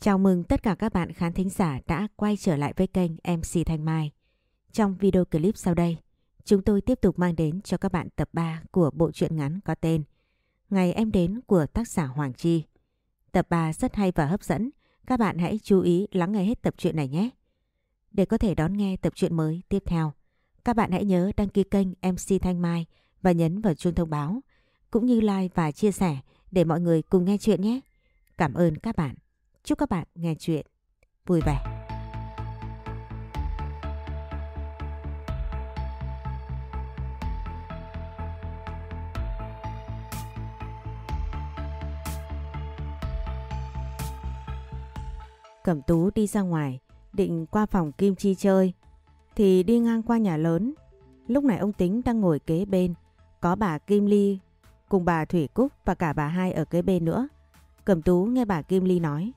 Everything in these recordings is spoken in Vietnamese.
Chào mừng tất cả các bạn khán thính giả đã quay trở lại với kênh MC Thanh Mai. Trong video clip sau đây, chúng tôi tiếp tục mang đến cho các bạn tập 3 của bộ truyện ngắn có tên Ngày em đến của tác giả Hoàng Chi. Tập 3 rất hay và hấp dẫn, các bạn hãy chú ý lắng nghe hết tập truyện này nhé. Để có thể đón nghe tập truyện mới tiếp theo, các bạn hãy nhớ đăng ký kênh MC Thanh Mai và nhấn vào chuông thông báo, cũng như like và chia sẻ để mọi người cùng nghe chuyện nhé. Cảm ơn các bạn. Chúc các bạn nghe chuyện vui vẻ. Cẩm Tú đi ra ngoài, định qua phòng Kim Chi chơi, thì đi ngang qua nhà lớn. Lúc này ông Tính đang ngồi kế bên, có bà Kim Ly cùng bà Thủy Cúc và cả bà hai ở kế bên nữa. Cẩm Tú nghe bà Kim Ly nói.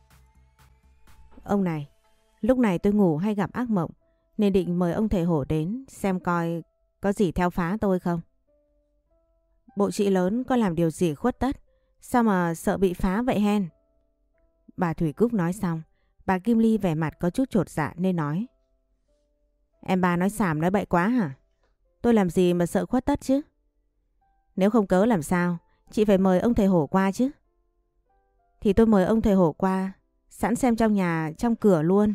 Ông này, lúc này tôi ngủ hay gặp ác mộng nên định mời ông thầy hổ đến xem coi có gì theo phá tôi không. Bộ chị lớn có làm điều gì khuất tất, sao mà sợ bị phá vậy hen? Bà Thủy Cúc nói xong, bà Kim Ly vẻ mặt có chút trột dạ nên nói. Em bà nói xàm nói bậy quá hả? Tôi làm gì mà sợ khuất tất chứ? Nếu không cớ làm sao, chị phải mời ông thầy hổ qua chứ. Thì tôi mời ông thầy hổ qua Sẵn xem trong nhà, trong cửa luôn.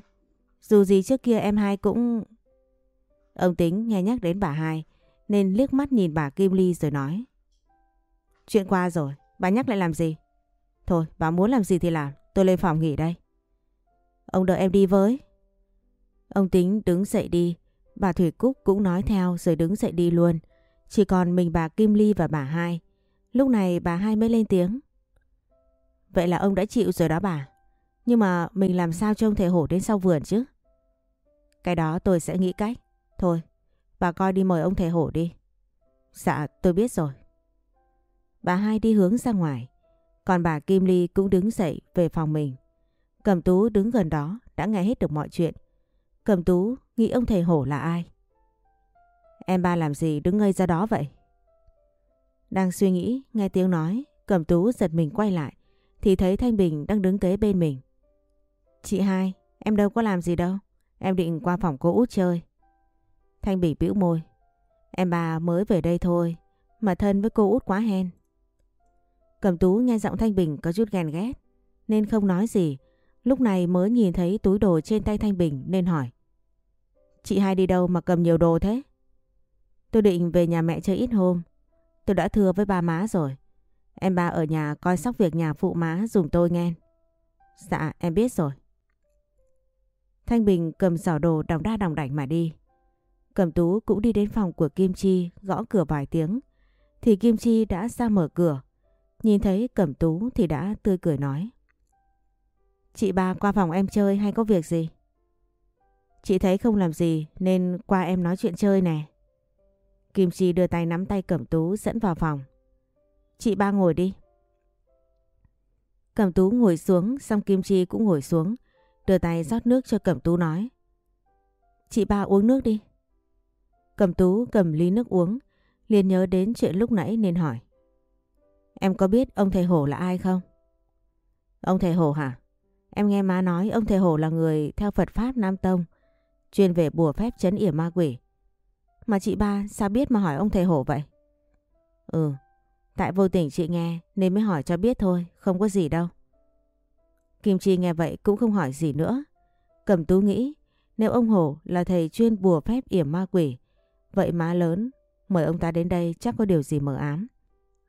Dù gì trước kia em hai cũng... Ông Tính nghe nhắc đến bà hai nên liếc mắt nhìn bà Kim Ly rồi nói. Chuyện qua rồi, bà nhắc lại làm gì? Thôi, bà muốn làm gì thì làm, tôi lên phòng nghỉ đây. Ông đợi em đi với. Ông Tính đứng dậy đi, bà Thủy Cúc cũng nói theo rồi đứng dậy đi luôn. Chỉ còn mình bà Kim Ly và bà hai. Lúc này bà hai mới lên tiếng. Vậy là ông đã chịu rồi đó bà. Nhưng mà mình làm sao trông thầy hổ đến sau vườn chứ? Cái đó tôi sẽ nghĩ cách. Thôi, bà coi đi mời ông thầy hổ đi. Dạ, tôi biết rồi. Bà hai đi hướng ra ngoài. Còn bà Kim Ly cũng đứng dậy về phòng mình. Cẩm Tú đứng gần đó đã nghe hết được mọi chuyện. Cẩm Tú nghĩ ông thầy hổ là ai? Em ba làm gì đứng ngây ra đó vậy? Đang suy nghĩ, nghe tiếng nói, Cẩm Tú giật mình quay lại, thì thấy Thanh Bình đang đứng kế bên mình. Chị hai, em đâu có làm gì đâu. Em định qua phòng cô út chơi. Thanh Bỉ bĩu môi. Em bà mới về đây thôi, mà thân với cô út quá hen. Cẩm tú nghe giọng Thanh Bình có chút ghen ghét, nên không nói gì. Lúc này mới nhìn thấy túi đồ trên tay Thanh Bình nên hỏi. Chị hai đi đâu mà cầm nhiều đồ thế? Tôi định về nhà mẹ chơi ít hôm. Tôi đã thưa với ba má rồi. Em ba ở nhà coi sóc việc nhà phụ má dùng tôi nghe. Dạ em biết rồi. Thanh Bình cầm giỏ đồ đòng đa đòng đảnh mà đi. Cẩm Tú cũng đi đến phòng của Kim Chi, gõ cửa vài tiếng. Thì Kim Chi đã ra mở cửa. Nhìn thấy Cẩm Tú thì đã tươi cười nói. Chị ba qua phòng em chơi hay có việc gì? Chị thấy không làm gì nên qua em nói chuyện chơi nè. Kim Chi đưa tay nắm tay Cẩm Tú dẫn vào phòng. Chị ba ngồi đi. Cẩm Tú ngồi xuống, xong Kim Chi cũng ngồi xuống. Đưa tay rót nước cho Cẩm Tú nói. Chị ba uống nước đi. Cẩm Tú cầm ly nước uống, liền nhớ đến chuyện lúc nãy nên hỏi. Em có biết ông thầy Hổ là ai không? Ông thầy Hổ hả? Em nghe má nói ông thầy Hổ là người theo Phật Pháp Nam Tông, chuyên về bùa phép chấn yểm ma quỷ. Mà chị ba sao biết mà hỏi ông thầy Hổ vậy? Ừ, tại vô tình chị nghe nên mới hỏi cho biết thôi, không có gì đâu. Kim Chi nghe vậy cũng không hỏi gì nữa. Cẩm tú nghĩ nếu ông Hổ là thầy chuyên bùa phép yểm ma quỷ, vậy má lớn mời ông ta đến đây chắc có điều gì mờ ám.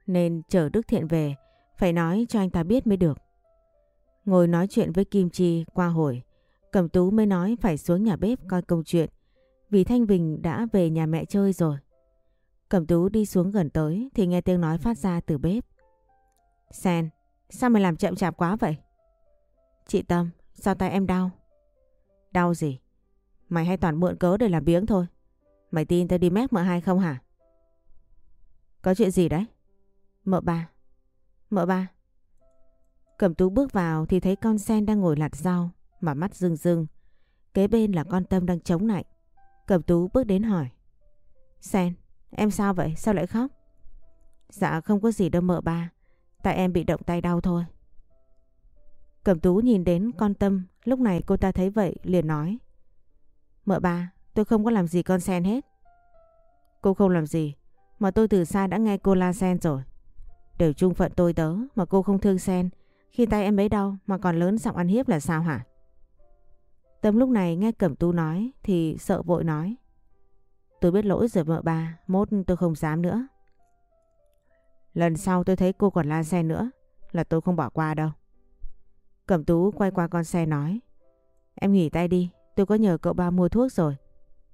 Nên chờ Đức Thiện về, phải nói cho anh ta biết mới được. Ngồi nói chuyện với Kim Chi qua hồi, Cẩm tú mới nói phải xuống nhà bếp coi công chuyện, vì Thanh Bình đã về nhà mẹ chơi rồi. Cẩm tú đi xuống gần tới thì nghe tiếng nói phát ra từ bếp. Sen, sao mày làm chậm chạp quá vậy? Chị Tâm, sao tay em đau? Đau gì? Mày hay toàn mượn cớ để làm biếng thôi. Mày tin tao đi mép mợ hai không hả? Có chuyện gì đấy? Mợ ba. Mợ ba. Cẩm tú bước vào thì thấy con sen đang ngồi lặt rau mà mắt rưng rưng. Kế bên là con Tâm đang chống lạnh. Cẩm tú bước đến hỏi. Sen, em sao vậy? Sao lại khóc? Dạ không có gì đâu mợ ba. Tại em bị động tay đau thôi. Cẩm tú nhìn đến con Tâm, lúc này cô ta thấy vậy liền nói. Mợ ba, tôi không có làm gì con sen hết. Cô không làm gì, mà tôi từ xa đã nghe cô la sen rồi. Đều chung phận tôi tớ mà cô không thương sen, khi tay em ấy đau mà còn lớn giọng ăn hiếp là sao hả? Tâm lúc này nghe Cẩm Tú nói thì sợ vội nói. Tôi biết lỗi rồi mợ ba, mốt tôi không dám nữa. Lần sau tôi thấy cô còn la Sen nữa là tôi không bỏ qua đâu. Cẩm Tú quay qua con xe nói. Em nghỉ tay đi, tôi có nhờ cậu ba mua thuốc rồi.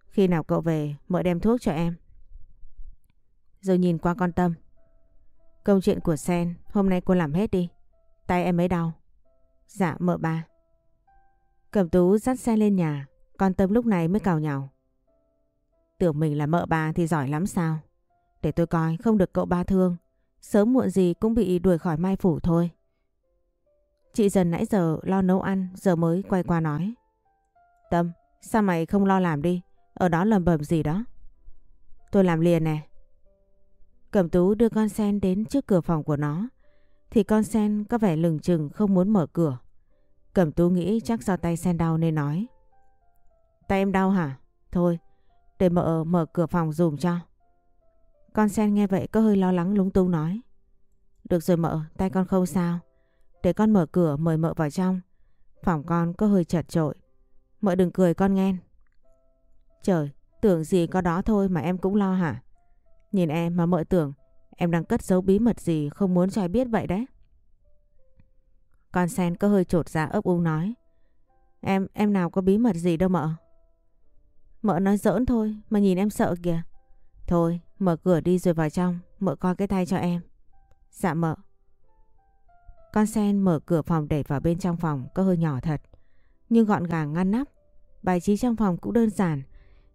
Khi nào cậu về, mợ đem thuốc cho em. Rồi nhìn qua con Tâm. Công chuyện của Sen, hôm nay cô làm hết đi. Tay em ấy đau. Dạ mợ ba. Cẩm Tú dắt xe lên nhà, con Tâm lúc này mới cào nhào. Tưởng mình là mợ ba thì giỏi lắm sao? Để tôi coi không được cậu ba thương. Sớm muộn gì cũng bị đuổi khỏi mai phủ thôi. Chị dần nãy giờ lo nấu ăn giờ mới quay qua nói. Tâm, sao mày không lo làm đi? Ở đó lầm bầm gì đó? Tôi làm liền nè. Cẩm tú đưa con sen đến trước cửa phòng của nó. Thì con sen có vẻ lừng chừng không muốn mở cửa. Cẩm tú nghĩ chắc do tay sen đau nên nói. Tay em đau hả? Thôi, để mợ mở cửa phòng dùm cho. Con sen nghe vậy có hơi lo lắng lúng túng nói. Được rồi mợ, tay con không sao. Để con mở cửa mời mợ vào trong. Phòng con có hơi chật trội. Mợ đừng cười con nghe. Trời, tưởng gì có đó thôi mà em cũng lo hả? Nhìn em mà mợ tưởng em đang cất giấu bí mật gì không muốn cho ai biết vậy đấy. Con sen có hơi trột ra ấp úng nói. Em, em nào có bí mật gì đâu mợ. Mợ nói giỡn thôi mà nhìn em sợ kìa. Thôi, mở cửa đi rồi vào trong, mợ coi cái tay cho em. Dạ mợ. Con sen mở cửa phòng đẩy vào bên trong phòng, có hơi nhỏ thật. Nhưng gọn gàng ngăn nắp. Bài trí trong phòng cũng đơn giản.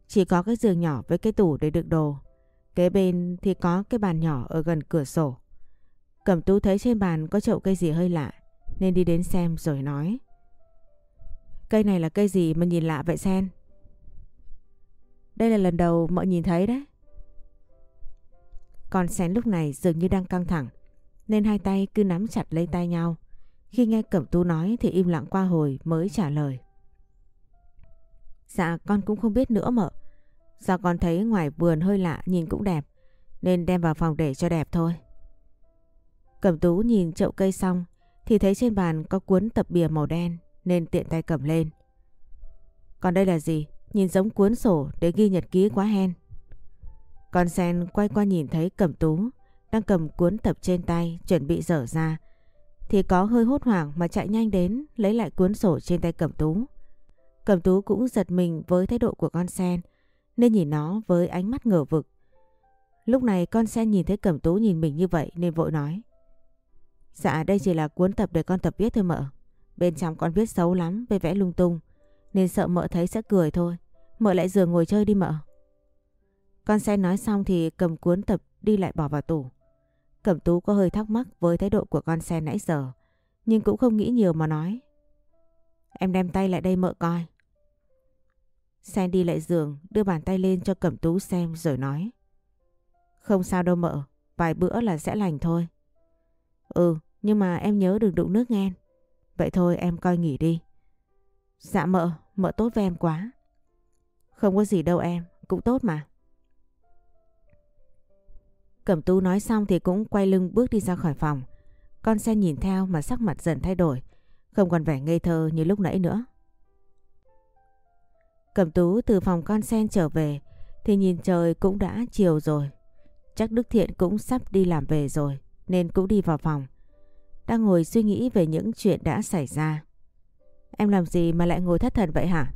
Chỉ có cái giường nhỏ với cái tủ để đựng đồ. Kế bên thì có cái bàn nhỏ ở gần cửa sổ. Cẩm tú thấy trên bàn có chậu cây gì hơi lạ, nên đi đến xem rồi nói. Cây này là cây gì mà nhìn lạ vậy, Sen? Đây là lần đầu mọi nhìn thấy đấy. Còn Sen lúc này dường như đang căng thẳng nên hai tay cứ nắm chặt lấy tay nhau. Khi nghe Cẩm Tú nói thì im lặng qua hồi mới trả lời. Dạ con cũng không biết nữa mợ. Do con thấy ngoài vườn hơi lạ, nhìn cũng đẹp, nên đem vào phòng để cho đẹp thôi. Cẩm Tú nhìn chậu cây xong thì thấy trên bàn có cuốn tập bìa màu đen, nên tiện tay cầm lên. Còn đây là gì? Nhìn giống cuốn sổ để ghi nhật ký quá hen. Con sen quay qua nhìn thấy Cẩm Tú đang cầm cuốn tập trên tay, chuẩn bị dở ra thì có hơi hốt hoảng mà chạy nhanh đến, lấy lại cuốn sổ trên tay Cẩm Tú. Cẩm Tú cũng giật mình với thái độ của con sen, nên nhìn nó với ánh mắt ngờ vực. Lúc này con sen nhìn thấy Cẩm Tú nhìn mình như vậy nên vội nói. Dạ đây chỉ là cuốn tập để con tập viết thôi mợ. Bên trong con viết xấu lắm với vẽ lung tung, nên sợ mợ thấy sẽ cười thôi. Mợ lại giường ngồi chơi đi mợ. Con sen nói xong thì cầm cuốn tập đi lại bỏ vào tủ. Cẩm tú có hơi thắc mắc với thái độ của con sen nãy giờ. Nhưng cũng không nghĩ nhiều mà nói. Em đem tay lại đây mợ coi. Sen đi lại giường đưa bàn tay lên cho Cẩm tú xem rồi nói. Không sao đâu mợ. Vài bữa là sẽ lành thôi. Ừ nhưng mà em nhớ đừng đụng nước nghe. Vậy thôi em coi nghỉ đi. Dạ mợ, mợ tốt với em quá. Không có gì đâu em, cũng tốt mà. Cẩm tú nói xong thì cũng quay lưng bước đi ra khỏi phòng. Con sen nhìn theo mà sắc mặt dần thay đổi, không còn vẻ ngây thơ như lúc nãy nữa. Cẩm tú từ phòng con sen trở về thì nhìn trời cũng đã chiều rồi. Chắc Đức Thiện cũng sắp đi làm về rồi nên cũng đi vào phòng. Đang ngồi suy nghĩ về những chuyện đã xảy ra. Em làm gì mà lại ngồi thất thần vậy hả?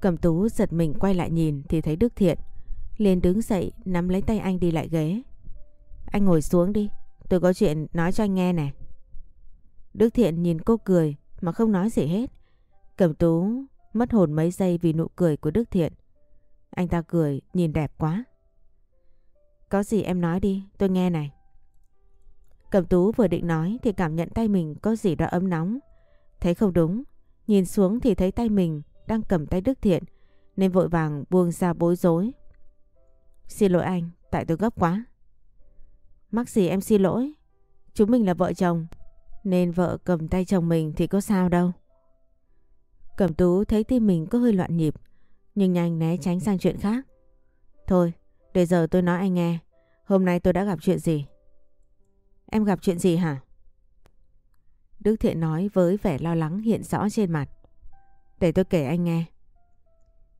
Cẩm tú giật mình quay lại nhìn thì thấy Đức Thiện liền đứng dậy nắm lấy tay anh đi lại ghế. Anh ngồi xuống đi, tôi có chuyện nói cho anh nghe nè. Đức Thiện nhìn cô cười mà không nói gì hết. cẩm tú mất hồn mấy giây vì nụ cười của Đức Thiện. Anh ta cười nhìn đẹp quá. Có gì em nói đi, tôi nghe này. cẩm tú vừa định nói thì cảm nhận tay mình có gì đó ấm nóng. Thấy không đúng, nhìn xuống thì thấy tay mình đang cầm tay Đức Thiện nên vội vàng buông ra bối rối. Xin lỗi anh, tại tôi gấp quá. Mắc gì em xin lỗi, chúng mình là vợ chồng. Nên vợ cầm tay chồng mình thì có sao đâu. Cẩm tú thấy tim mình có hơi loạn nhịp, nhưng nhanh né tránh sang chuyện khác. Thôi, để giờ tôi nói anh nghe, hôm nay tôi đã gặp chuyện gì? Em gặp chuyện gì hả? Đức Thiện nói với vẻ lo lắng hiện rõ trên mặt. Để tôi kể anh nghe.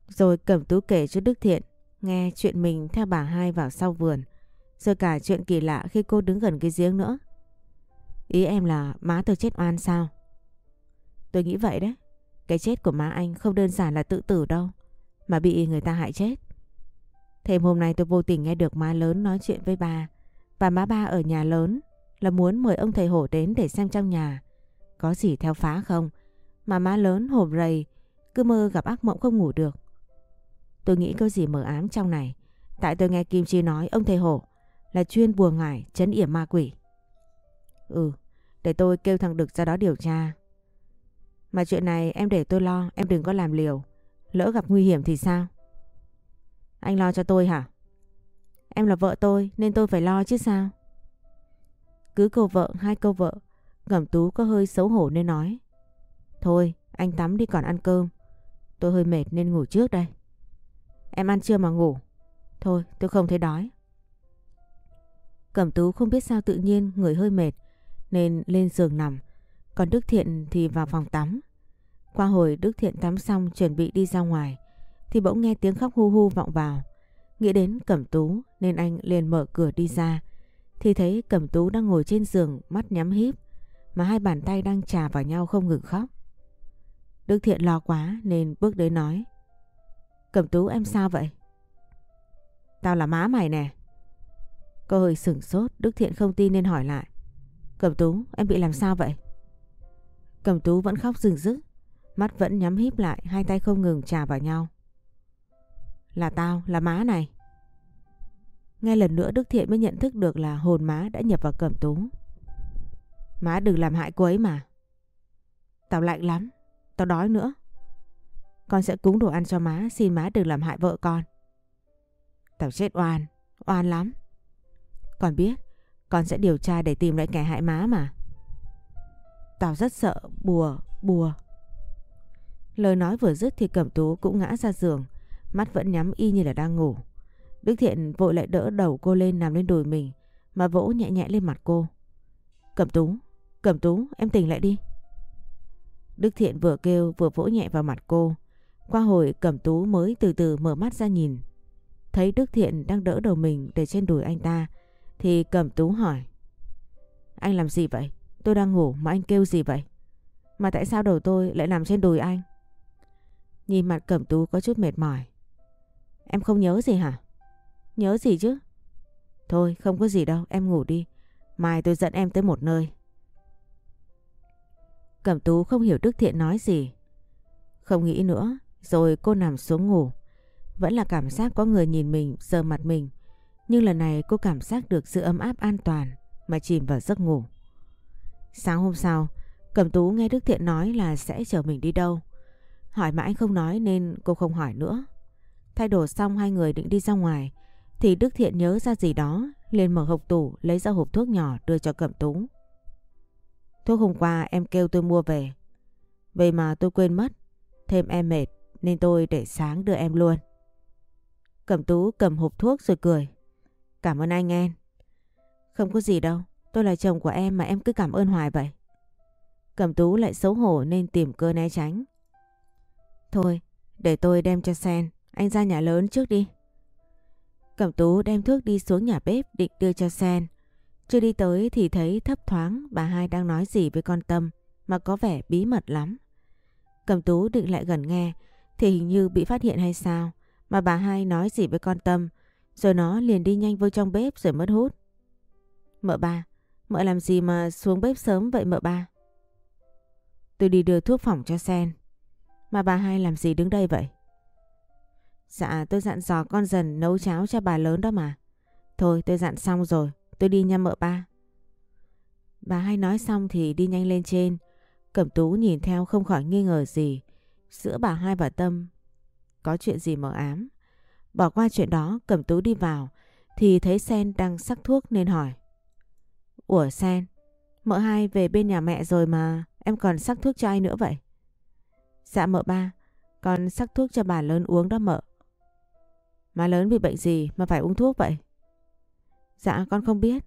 Rồi Cẩm Tú kể cho Đức Thiện nghe chuyện mình theo bà hai vào sau vườn. Rồi cả chuyện kỳ lạ khi cô đứng gần cái giếng nữa. Ý em là má tôi chết oan sao? Tôi nghĩ vậy đấy. Cái chết của má anh không đơn giản là tự tử đâu. Mà bị người ta hại chết. Thêm hôm nay tôi vô tình nghe được má lớn nói chuyện với bà. Và má ba ở nhà lớn là muốn mời ông thầy hổ đến để xem trong nhà. Có gì theo phá không? Mà má lớn hổm rầy, cứ mơ gặp ác mộng không ngủ được. Tôi nghĩ có gì mờ ám trong này. Tại tôi nghe Kim Chi nói ông thầy hổ là chuyên bùa ngải chấn yểm ma quỷ. Ừ, để tôi kêu thằng Đực ra đó điều tra. Mà chuyện này em để tôi lo, em đừng có làm liều. Lỡ gặp nguy hiểm thì sao? Anh lo cho tôi hả? Em là vợ tôi nên tôi phải lo chứ sao? Cứ câu vợ hai câu vợ, Ngẩm Tú có hơi xấu hổ nên nói. Thôi, anh tắm đi còn ăn cơm. Tôi hơi mệt nên ngủ trước đây. Em ăn chưa mà ngủ? Thôi, tôi không thấy đói. Cẩm Tú không biết sao tự nhiên người hơi mệt nên lên giường nằm. Còn Đức Thiện thì vào phòng tắm. Qua hồi Đức Thiện tắm xong chuẩn bị đi ra ngoài thì bỗng nghe tiếng khóc hu hu vọng vào. Nghĩ đến Cẩm Tú nên anh liền mở cửa đi ra thì thấy Cẩm Tú đang ngồi trên giường mắt nhắm híp mà hai bàn tay đang trà vào nhau không ngừng khóc. Đức Thiện lo quá nên bước đến nói Cẩm Tú em sao vậy? Tao là má mày nè. Cô hơi sửng sốt, Đức Thiện không tin nên hỏi lại. Cẩm Tú, em bị làm sao vậy? Cẩm Tú vẫn khóc rừng rức, mắt vẫn nhắm híp lại, hai tay không ngừng chà vào nhau. Là tao, là má này. Ngay lần nữa Đức Thiện mới nhận thức được là hồn má đã nhập vào Cẩm Tú. Má đừng làm hại cô ấy mà. Tao lạnh lắm, tao đói nữa. Con sẽ cúng đồ ăn cho má, xin má đừng làm hại vợ con. Tao chết oan, oan lắm. Con biết, con sẽ điều tra để tìm lại kẻ hại má mà. Tao rất sợ, bùa, bùa. Lời nói vừa dứt thì Cẩm Tú cũng ngã ra giường, mắt vẫn nhắm y như là đang ngủ. Đức Thiện vội lại đỡ đầu cô lên nằm lên đùi mình mà vỗ nhẹ nhẹ lên mặt cô. Cẩm Tú, Cẩm Tú, em tỉnh lại đi. Đức Thiện vừa kêu vừa vỗ nhẹ vào mặt cô. Qua hồi Cẩm Tú mới từ từ mở mắt ra nhìn. Thấy Đức Thiện đang đỡ đầu mình để trên đùi anh ta thì Cẩm Tú hỏi. Anh làm gì vậy? Tôi đang ngủ mà anh kêu gì vậy? Mà tại sao đầu tôi lại nằm trên đùi anh? Nhìn mặt Cẩm Tú có chút mệt mỏi. Em không nhớ gì hả? Nhớ gì chứ? Thôi không có gì đâu, em ngủ đi. Mai tôi dẫn em tới một nơi. Cẩm Tú không hiểu Đức Thiện nói gì. Không nghĩ nữa, rồi cô nằm xuống ngủ. Vẫn là cảm giác có người nhìn mình, sờ mặt mình. Nhưng lần này cô cảm giác được sự ấm áp an toàn mà chìm vào giấc ngủ. Sáng hôm sau, Cẩm Tú nghe Đức Thiện nói là sẽ chở mình đi đâu. Hỏi mãi không nói nên cô không hỏi nữa. Thay đồ xong hai người định đi ra ngoài thì Đức Thiện nhớ ra gì đó liền mở hộp tủ lấy ra hộp thuốc nhỏ đưa cho Cẩm Tú. Thuốc hôm qua em kêu tôi mua về. Vậy mà tôi quên mất. Thêm em mệt nên tôi để sáng đưa em luôn. Cẩm Tú cầm hộp thuốc rồi cười. Cảm ơn anh em. Không có gì đâu. Tôi là chồng của em mà em cứ cảm ơn hoài vậy. Cẩm Tú lại xấu hổ nên tìm cơ né tránh. Thôi, để tôi đem cho Sen. Anh ra nhà lớn trước đi. Cẩm Tú đem thuốc đi xuống nhà bếp định đưa cho Sen. Chưa đi tới thì thấy thấp thoáng bà hai đang nói gì với con Tâm mà có vẻ bí mật lắm. Cẩm Tú định lại gần nghe thì hình như bị phát hiện hay sao mà bà hai nói gì với con Tâm rồi nó liền đi nhanh vô trong bếp rồi mất hút. Mợ ba, mợ làm gì mà xuống bếp sớm vậy mợ ba? Tôi đi đưa thuốc phòng cho Sen. Mà bà hai làm gì đứng đây vậy? Dạ tôi dặn dò con dần nấu cháo cho bà lớn đó mà. Thôi tôi dặn xong rồi, tôi đi nha mợ ba. Bà hai nói xong thì đi nhanh lên trên. Cẩm tú nhìn theo không khỏi nghi ngờ gì. Giữa bà hai và Tâm có chuyện gì mờ ám. Bỏ qua chuyện đó Cẩm tú đi vào thì thấy Sen đang sắc thuốc nên hỏi. Ủa Sen, Mợ hai về bên nhà mẹ rồi mà em còn sắc thuốc cho ai nữa vậy? Dạ mợ ba, con sắc thuốc cho bà lớn uống đó mợ. Má lớn bị bệnh gì mà phải uống thuốc vậy? Dạ con không biết.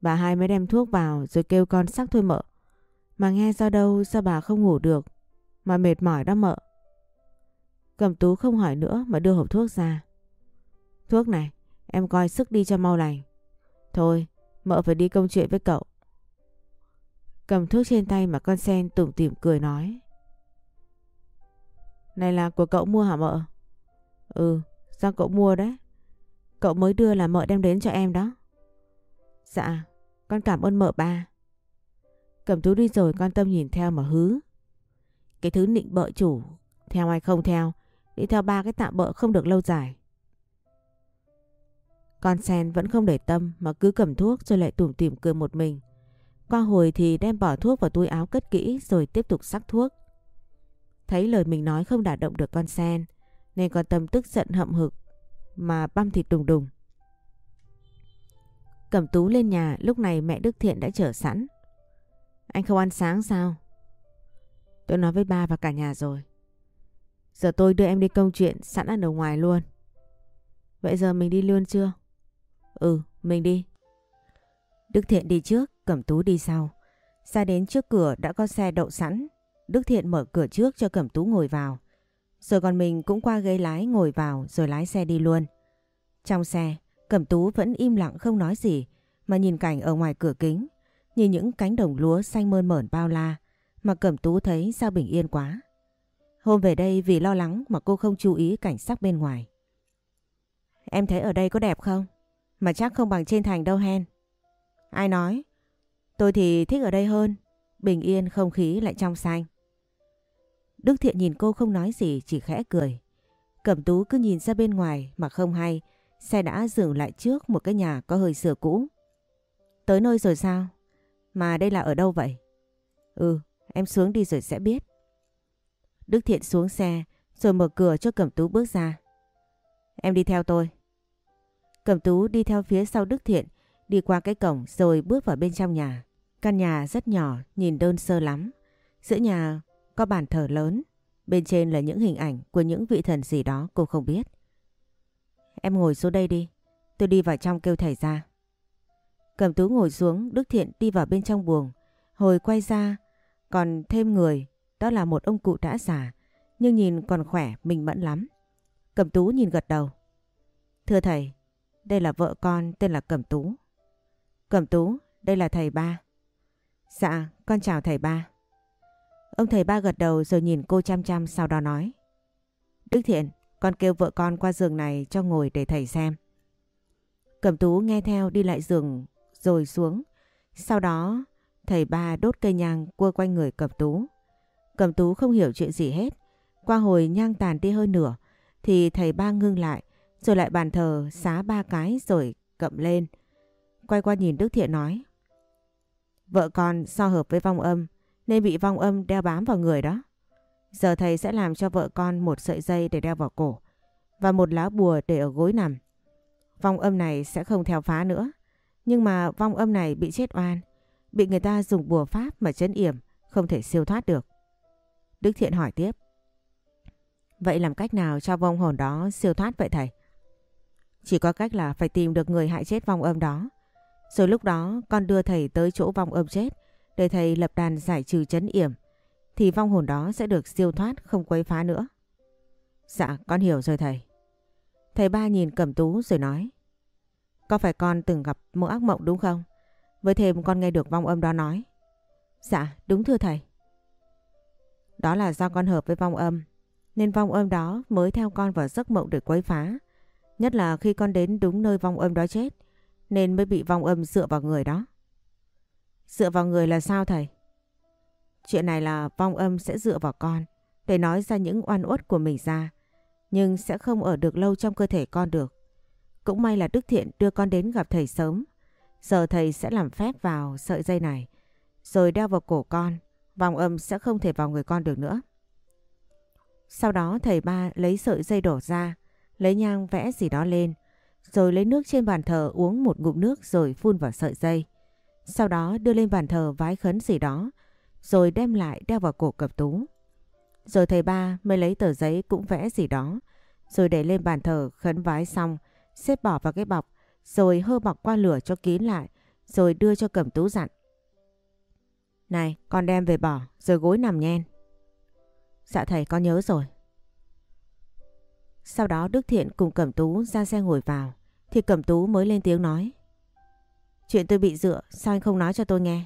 Bà hai mới đem thuốc vào rồi kêu con sắc thôi mợ. Mà nghe do đâu sao bà không ngủ được mà mệt mỏi đó mợ. Cầm tú không hỏi nữa mà đưa hộp thuốc ra. Thuốc này em coi sức đi cho mau lành. Thôi mợ phải đi công chuyện với cậu. Cầm thuốc trên tay mà con sen tủm tỉm cười nói. Này là của cậu mua hả mợ? Ừ, do cậu mua đấy. Cậu mới đưa là mợ đem đến cho em đó. Dạ, con cảm ơn mợ ba. Cầm tú đi rồi con tâm nhìn theo mà hứ. Cái thứ nịnh bợ chủ, theo hay không theo, đi theo ba cái tạm bợ không được lâu dài. Con sen vẫn không để tâm mà cứ cầm thuốc rồi lại tủm tỉm cười một mình. Qua hồi thì đem bỏ thuốc vào túi áo cất kỹ rồi tiếp tục sắc thuốc. Thấy lời mình nói không đả động được con sen nên con tâm tức giận hậm hực mà băm thịt đùng đùng. Cẩm tú lên nhà lúc này mẹ Đức Thiện đã chờ sẵn. Anh không ăn sáng sao? Tôi nói với ba và cả nhà rồi. Giờ tôi đưa em đi công chuyện sẵn ăn ở ngoài luôn. Vậy giờ mình đi luôn chưa? Ừ, mình đi. Đức Thiện đi trước, Cẩm Tú đi sau. Ra đến trước cửa đã có xe đậu sẵn. Đức Thiện mở cửa trước cho Cẩm Tú ngồi vào. Rồi còn mình cũng qua ghế lái ngồi vào rồi lái xe đi luôn. Trong xe, Cẩm Tú vẫn im lặng không nói gì mà nhìn cảnh ở ngoài cửa kính. Nhìn những cánh đồng lúa xanh mơn mởn bao la mà Cẩm Tú thấy sao bình yên quá. Hôm về đây vì lo lắng mà cô không chú ý cảnh sắc bên ngoài. Em thấy ở đây có đẹp không? Mà chắc không bằng trên thành đâu hen. Ai nói? Tôi thì thích ở đây hơn. Bình yên không khí lại trong xanh. Đức Thiện nhìn cô không nói gì chỉ khẽ cười. Cẩm Tú cứ nhìn ra bên ngoài mà không hay. Xe đã dừng lại trước một cái nhà có hơi sửa cũ. Tới nơi rồi sao? Mà đây là ở đâu vậy? Ừ, em xuống đi rồi sẽ biết. Đức Thiện xuống xe rồi mở cửa cho Cẩm Tú bước ra. Em đi theo tôi. Cẩm Tú đi theo phía sau Đức Thiện, đi qua cái cổng rồi bước vào bên trong nhà. Căn nhà rất nhỏ, nhìn đơn sơ lắm. Giữa nhà có bàn thờ lớn, bên trên là những hình ảnh của những vị thần gì đó cô không biết. Em ngồi xuống đây đi, tôi đi vào trong kêu thầy ra. Cẩm Tú ngồi xuống, Đức Thiện đi vào bên trong buồng. Hồi quay ra, còn thêm người, đó là một ông cụ đã già, nhưng nhìn còn khỏe, mình mẫn lắm. Cẩm Tú nhìn gật đầu. Thưa thầy, đây là vợ con tên là Cẩm Tú. Cẩm Tú, đây là thầy ba. Dạ, con chào thầy ba. Ông thầy ba gật đầu rồi nhìn cô chăm chăm sau đó nói. Đức Thiện, con kêu vợ con qua giường này cho ngồi để thầy xem. Cẩm Tú nghe theo đi lại giường rồi xuống. Sau đó thầy ba đốt cây nhang cua quanh người Cẩm Tú. Cẩm Tú không hiểu chuyện gì hết. Qua hồi nhang tàn đi hơi nửa thì thầy ba ngưng lại rồi lại bàn thờ xá ba cái rồi cậm lên. Quay qua nhìn Đức Thiện nói. Vợ con so hợp với vong âm nên bị vong âm đeo bám vào người đó. Giờ thầy sẽ làm cho vợ con một sợi dây để đeo vào cổ và một lá bùa để ở gối nằm. Vong âm này sẽ không theo phá nữa. Nhưng mà vong âm này bị chết oan, bị người ta dùng bùa pháp mà chấn yểm, không thể siêu thoát được. Đức Thiện hỏi tiếp. Vậy làm cách nào cho vong hồn đó siêu thoát vậy thầy? Chỉ có cách là phải tìm được người hại chết vong âm đó. Rồi lúc đó con đưa thầy tới chỗ vong âm chết để thầy lập đàn giải trừ chấn yểm thì vong hồn đó sẽ được siêu thoát không quấy phá nữa. Dạ con hiểu rồi thầy. Thầy ba nhìn cẩm tú rồi nói Có phải con từng gặp mơ ác mộng đúng không? Với thêm con nghe được vong âm đó nói. Dạ đúng thưa thầy. Đó là do con hợp với vong âm, Nên vong âm đó mới theo con vào giấc mộng để quấy phá. Nhất là khi con đến đúng nơi vong âm đó chết, Nên mới bị vong âm dựa vào người đó. Dựa vào người là sao thầy? Chuyện này là vong âm sẽ dựa vào con Để nói ra những oan uất của mình ra, Nhưng sẽ không ở được lâu trong cơ thể con được. Cũng may là Đức Thiện đưa con đến gặp thầy sớm. Giờ thầy sẽ làm phép vào sợi dây này. Rồi đeo vào cổ con Vòng âm sẽ không thể vào người con được nữa. Sau đó thầy ba lấy sợi dây đổ ra Lấy nhang vẽ gì đó lên Rồi lấy nước trên bàn thờ uống một ngụm nước rồi phun vào sợi dây. Sau đó đưa lên bàn thờ vái khấn gì đó, rồi đem lại đeo vào cổ cẩm tú. Rồi thầy ba mới lấy tờ giấy cũng vẽ gì đó, rồi để lên bàn thờ khấn vái xong, xếp bỏ vào cái bọc, rồi hơ bọc qua lửa cho kín lại, rồi đưa cho cẩm tú dặn. Này, con đem về bỏ, rồi gối nằm nhen. Dạ thầy con nhớ rồi. Sau đó Đức Thiện cùng Cẩm Tú ra xe ngồi vào, thì Cẩm Tú mới lên tiếng nói. Chuyện tôi bị dựa, sao anh không nói cho tôi nghe?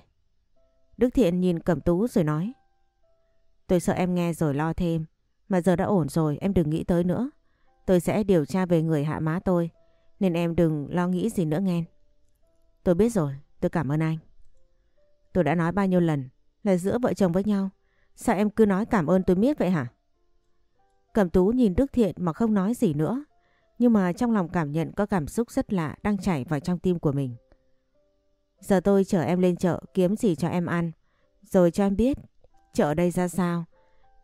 Đức Thiện nhìn Cẩm Tú rồi nói. Tôi sợ em nghe rồi lo thêm, mà giờ đã ổn rồi em đừng nghĩ tới nữa. Tôi sẽ điều tra về người hạ má tôi, nên em đừng lo nghĩ gì nữa nghe. Tôi biết rồi, tôi cảm ơn anh. Tôi đã nói bao nhiêu lần là giữa vợ chồng với nhau. Sao em cứ nói cảm ơn tôi biết vậy hả? Cẩm tú nhìn Đức Thiện mà không nói gì nữa. Nhưng mà trong lòng cảm nhận có cảm xúc rất lạ đang chảy vào trong tim của mình. Giờ tôi chở em lên chợ kiếm gì cho em ăn. Rồi cho em biết chợ đây ra sao.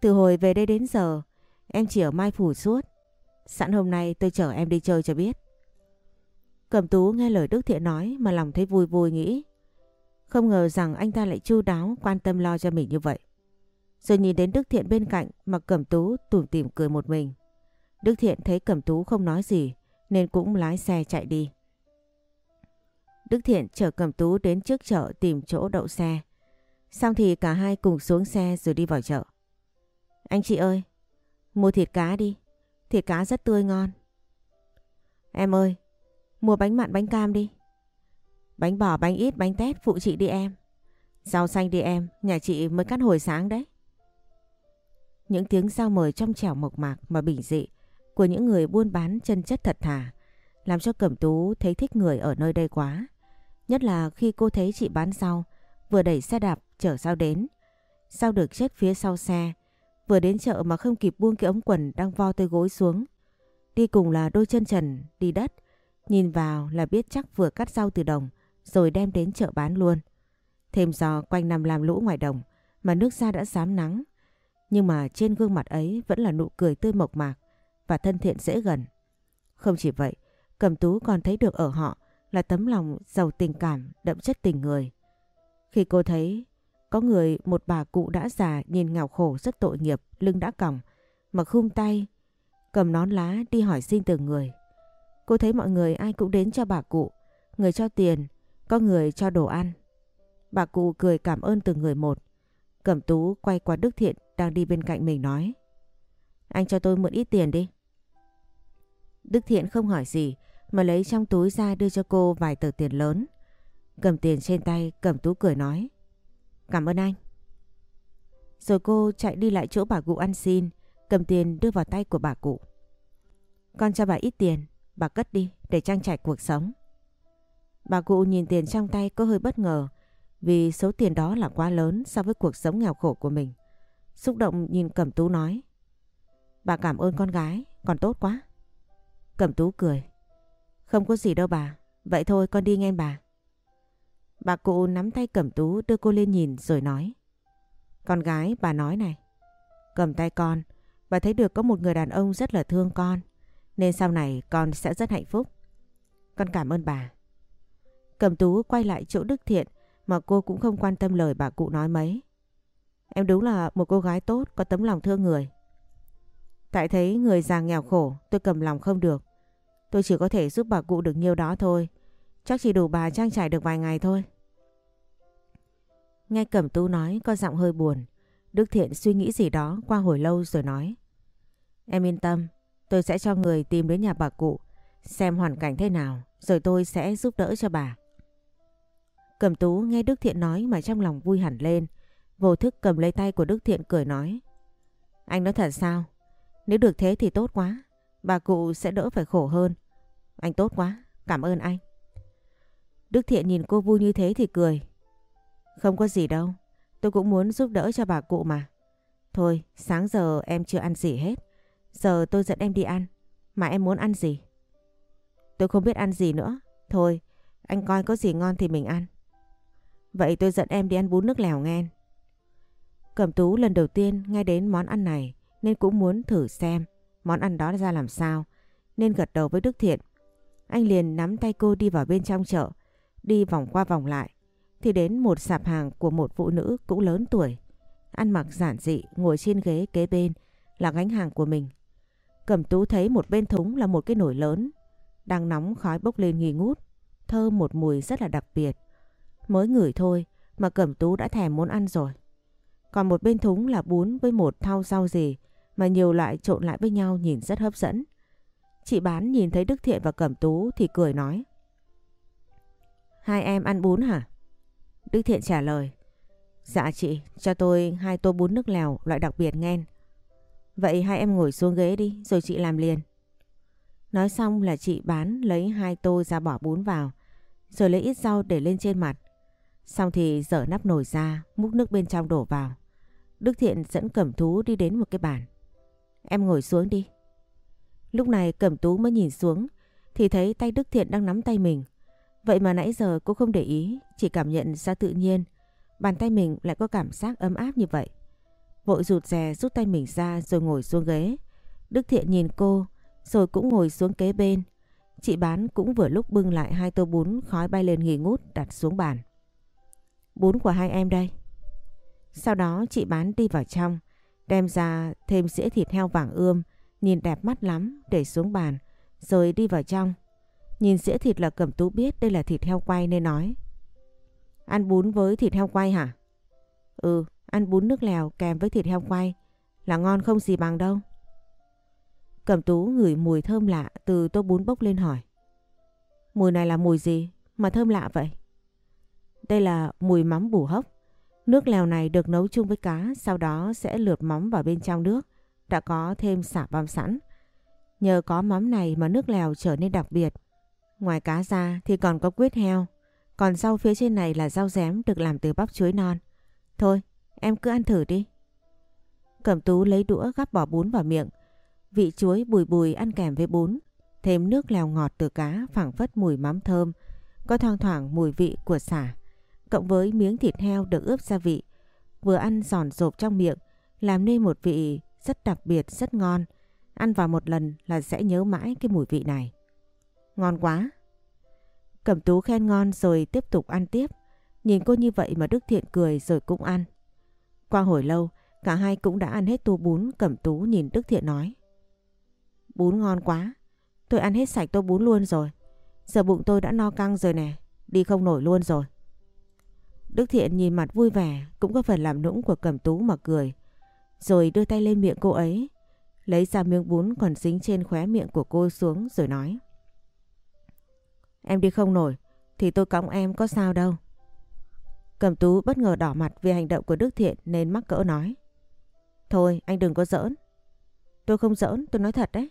Từ hồi về đây đến giờ em chỉ ở Mai Phủ suốt. Sẵn hôm nay tôi chở em đi chơi cho biết. Cẩm tú nghe lời Đức Thiện nói mà lòng thấy vui vui nghĩ. Không ngờ rằng anh ta lại chu đáo quan tâm lo cho mình như vậy. Rồi nhìn đến Đức Thiện bên cạnh mà Cẩm Tú tủm tỉm cười một mình. Đức Thiện thấy Cẩm Tú không nói gì nên cũng lái xe chạy đi. Đức Thiện chở Cẩm Tú đến trước chợ tìm chỗ đậu xe. Xong thì cả hai cùng xuống xe rồi đi vào chợ. Anh chị ơi, mua thịt cá đi. Thịt cá rất tươi ngon. Em ơi, mua bánh mặn bánh cam đi. Bánh bò, bánh ít, bánh tét phụ chị đi em. Rau xanh đi em, nhà chị mới cắt hồi sáng đấy. Những tiếng giao mời trong trẻo mộc mạc mà bình dị của những người buôn bán chân chất thật thà làm cho Cẩm Tú thấy thích người ở nơi đây quá. Nhất là khi cô thấy chị bán rau vừa đẩy xe đạp chở rau đến. Rau được chết phía sau xe vừa đến chợ mà không kịp buông cái ống quần đang vo tới gối xuống. Đi cùng là đôi chân trần đi đất nhìn vào là biết chắc vừa cắt rau từ đồng rồi đem đến chợ bán luôn. Thêm do quanh năm làm lũ ngoài đồng mà nước da đã sám nắng. Nhưng mà trên gương mặt ấy vẫn là nụ cười tươi mộc mạc và thân thiện dễ gần. Không chỉ vậy, Cầm Tú còn thấy được ở họ là tấm lòng giàu tình cảm, đậm chất tình người. Khi cô thấy có người một bà cụ đã già nhìn nghèo khổ rất tội nghiệp, lưng đã còng, mà khum tay, cầm nón lá đi hỏi xin từng người. Cô thấy mọi người ai cũng đến cho bà cụ, người cho tiền, có người cho đồ ăn. Bà cụ cười cảm ơn từng người một. Cẩm tú quay qua Đức Thiện đang đi bên cạnh mình nói. Anh cho tôi mượn ít tiền đi. Đức Thiện không hỏi gì mà lấy trong túi ra đưa cho cô vài tờ tiền lớn. Cầm tiền trên tay, Cẩm tú cười nói. Cảm ơn anh. Rồi cô chạy đi lại chỗ bà cụ ăn xin, cầm tiền đưa vào tay của bà cụ. Con cho bà ít tiền, bà cất đi để trang trải cuộc sống. Bà cụ nhìn tiền trong tay có hơi bất ngờ vì số tiền đó là quá lớn so với cuộc sống nghèo khổ của mình. Xúc động nhìn Cẩm Tú nói Bà cảm ơn con gái, còn tốt quá. Cẩm Tú cười Không có gì đâu bà, vậy thôi con đi nghe bà. Bà cụ nắm tay Cẩm Tú đưa cô lên nhìn rồi nói Con gái bà nói này Cầm tay con Bà thấy được có một người đàn ông rất là thương con nên sau này con sẽ rất hạnh phúc Con cảm ơn bà Cẩm Tú quay lại chỗ Đức Thiện mà cô cũng không quan tâm lời bà cụ nói mấy. Em đúng là một cô gái tốt, có tấm lòng thương người. Tại thấy người già nghèo khổ, tôi cầm lòng không được. Tôi chỉ có thể giúp bà cụ được nhiêu đó thôi. Chắc chỉ đủ bà trang trải được vài ngày thôi. Nghe Cẩm Tú nói có giọng hơi buồn. Đức Thiện suy nghĩ gì đó qua hồi lâu rồi nói. Em yên tâm, tôi sẽ cho người tìm đến nhà bà cụ, xem hoàn cảnh thế nào, rồi tôi sẽ giúp đỡ cho bà. cẩm Tú nghe Đức Thiện nói mà trong lòng vui hẳn lên. Vô thức cầm lấy tay của Đức Thiện cười nói. Anh nói thật sao? Nếu được thế thì tốt quá. Bà cụ sẽ đỡ phải khổ hơn. Anh tốt quá. Cảm ơn anh. Đức Thiện nhìn cô vui như thế thì cười. Không có gì đâu. Tôi cũng muốn giúp đỡ cho bà cụ mà. Thôi, sáng giờ em chưa ăn gì hết. Giờ tôi dẫn em đi ăn. Mà em muốn ăn gì? Tôi không biết ăn gì nữa. Thôi, anh coi có gì ngon thì mình ăn. Vậy tôi dẫn em đi ăn bún nước lèo nghe. Cẩm tú lần đầu tiên nghe đến món ăn này nên cũng muốn thử xem món ăn đó ra làm sao. Nên gật đầu với Đức Thiện. Anh liền nắm tay cô đi vào bên trong chợ, đi vòng qua vòng lại. thì đến một sạp hàng của một phụ nữ cũng lớn tuổi. Ăn mặc giản dị ngồi trên ghế kế bên là gánh hàng của mình. Cẩm tú thấy một bên thúng là một cái nồi lớn. Đang nóng khói bốc lên nghi ngút. Thơm một mùi rất là đặc biệt. Mới ngửi thôi mà Cẩm tú đã thèm muốn ăn rồi. Còn một bên thúng là bún với một thau rau gì mà nhiều loại trộn lại với nhau nhìn rất hấp dẫn. Chị bán nhìn thấy Đức Thiện và Cẩm Tú thì cười nói. Hai em ăn bún hả? Đức Thiện trả lời. Dạ chị, cho tôi hai tô bún nước lèo loại đặc biệt nghen. Vậy hai em ngồi xuống ghế đi rồi chị làm liền. Nói xong là chị bán lấy hai tô ra bỏ bún vào rồi lấy ít rau để lên trên mặt. Xong thì dở nắp nồi ra, múc nước bên trong đổ vào. Đức Thiện dẫn Cẩm Tú đi đến một cái bàn. Em ngồi xuống đi. Lúc này Cẩm Tú mới nhìn xuống thì thấy tay Đức Thiện đang nắm tay mình. Vậy mà nãy giờ cô không để ý, chỉ cảm nhận ra tự nhiên. Bàn tay mình lại có cảm giác ấm áp như vậy. Vội rụt rè rút tay mình ra rồi ngồi xuống ghế. Đức Thiện nhìn cô rồi cũng ngồi xuống kế bên. Chị bán cũng vừa lúc bưng lại hai tô bún khói bay lên nghỉ ngút đặt xuống bàn. Bún của hai em đây. Sau đó chị bán đi vào trong, đem ra thêm dĩa thịt heo vàng ươm, nhìn đẹp mắt lắm để xuống bàn, rồi đi vào trong. Nhìn dĩa thịt là Cẩm Tú biết đây là thịt heo quay nên nói. Ăn bún với thịt heo quay hả? Ừ, ăn bún nước lèo kèm với thịt heo quay là ngon không gì bằng đâu. Cẩm Tú ngửi mùi thơm lạ từ tô bún bốc lên hỏi. Mùi này là mùi gì mà thơm lạ vậy? Đây là mùi mắm bù hốc. Nước lèo này được nấu chung với cá, sau đó sẽ lượt mắm vào bên trong nước, đã có thêm xả băm sẵn. Nhờ có mắm này mà nước lèo trở nên đặc biệt. Ngoài cá ra thì còn có quyết heo, còn rau phía trên này là rau rém được làm từ bắp chuối non. Thôi, em cứ ăn thử đi. Cẩm tú lấy đũa gắp bỏ bún vào miệng. Vị chuối bùi bùi ăn kèm với bún. Thêm nước lèo ngọt từ cá phảng phất mùi mắm thơm. Có thoang thoảng mùi vị của xả cộng với miếng thịt heo được ướp gia vị, vừa ăn giòn rộp trong miệng, làm nên một vị rất đặc biệt, rất ngon. Ăn vào một lần là sẽ nhớ mãi cái mùi vị này. Ngon quá! Cẩm tú khen ngon rồi tiếp tục ăn tiếp. Nhìn cô như vậy mà Đức Thiện cười rồi cũng ăn. Qua hồi lâu, cả hai cũng đã ăn hết tô bún, Cẩm tú nhìn Đức Thiện nói. Bún ngon quá, tôi ăn hết sạch tô bún luôn rồi. Giờ bụng tôi đã no căng rồi nè, đi không nổi luôn rồi. Đức Thiện nhìn mặt vui vẻ cũng có phần làm nũng của Cẩm Tú mà cười. Rồi đưa tay lên miệng cô ấy. Lấy ra miếng bún còn dính trên khóe miệng của cô xuống rồi nói. Em đi không nổi thì tôi cõng em có sao đâu. Cẩm Tú bất ngờ đỏ mặt vì hành động của Đức Thiện nên mắc cỡ nói. Thôi anh đừng có giỡn. Tôi không giỡn, tôi nói thật đấy.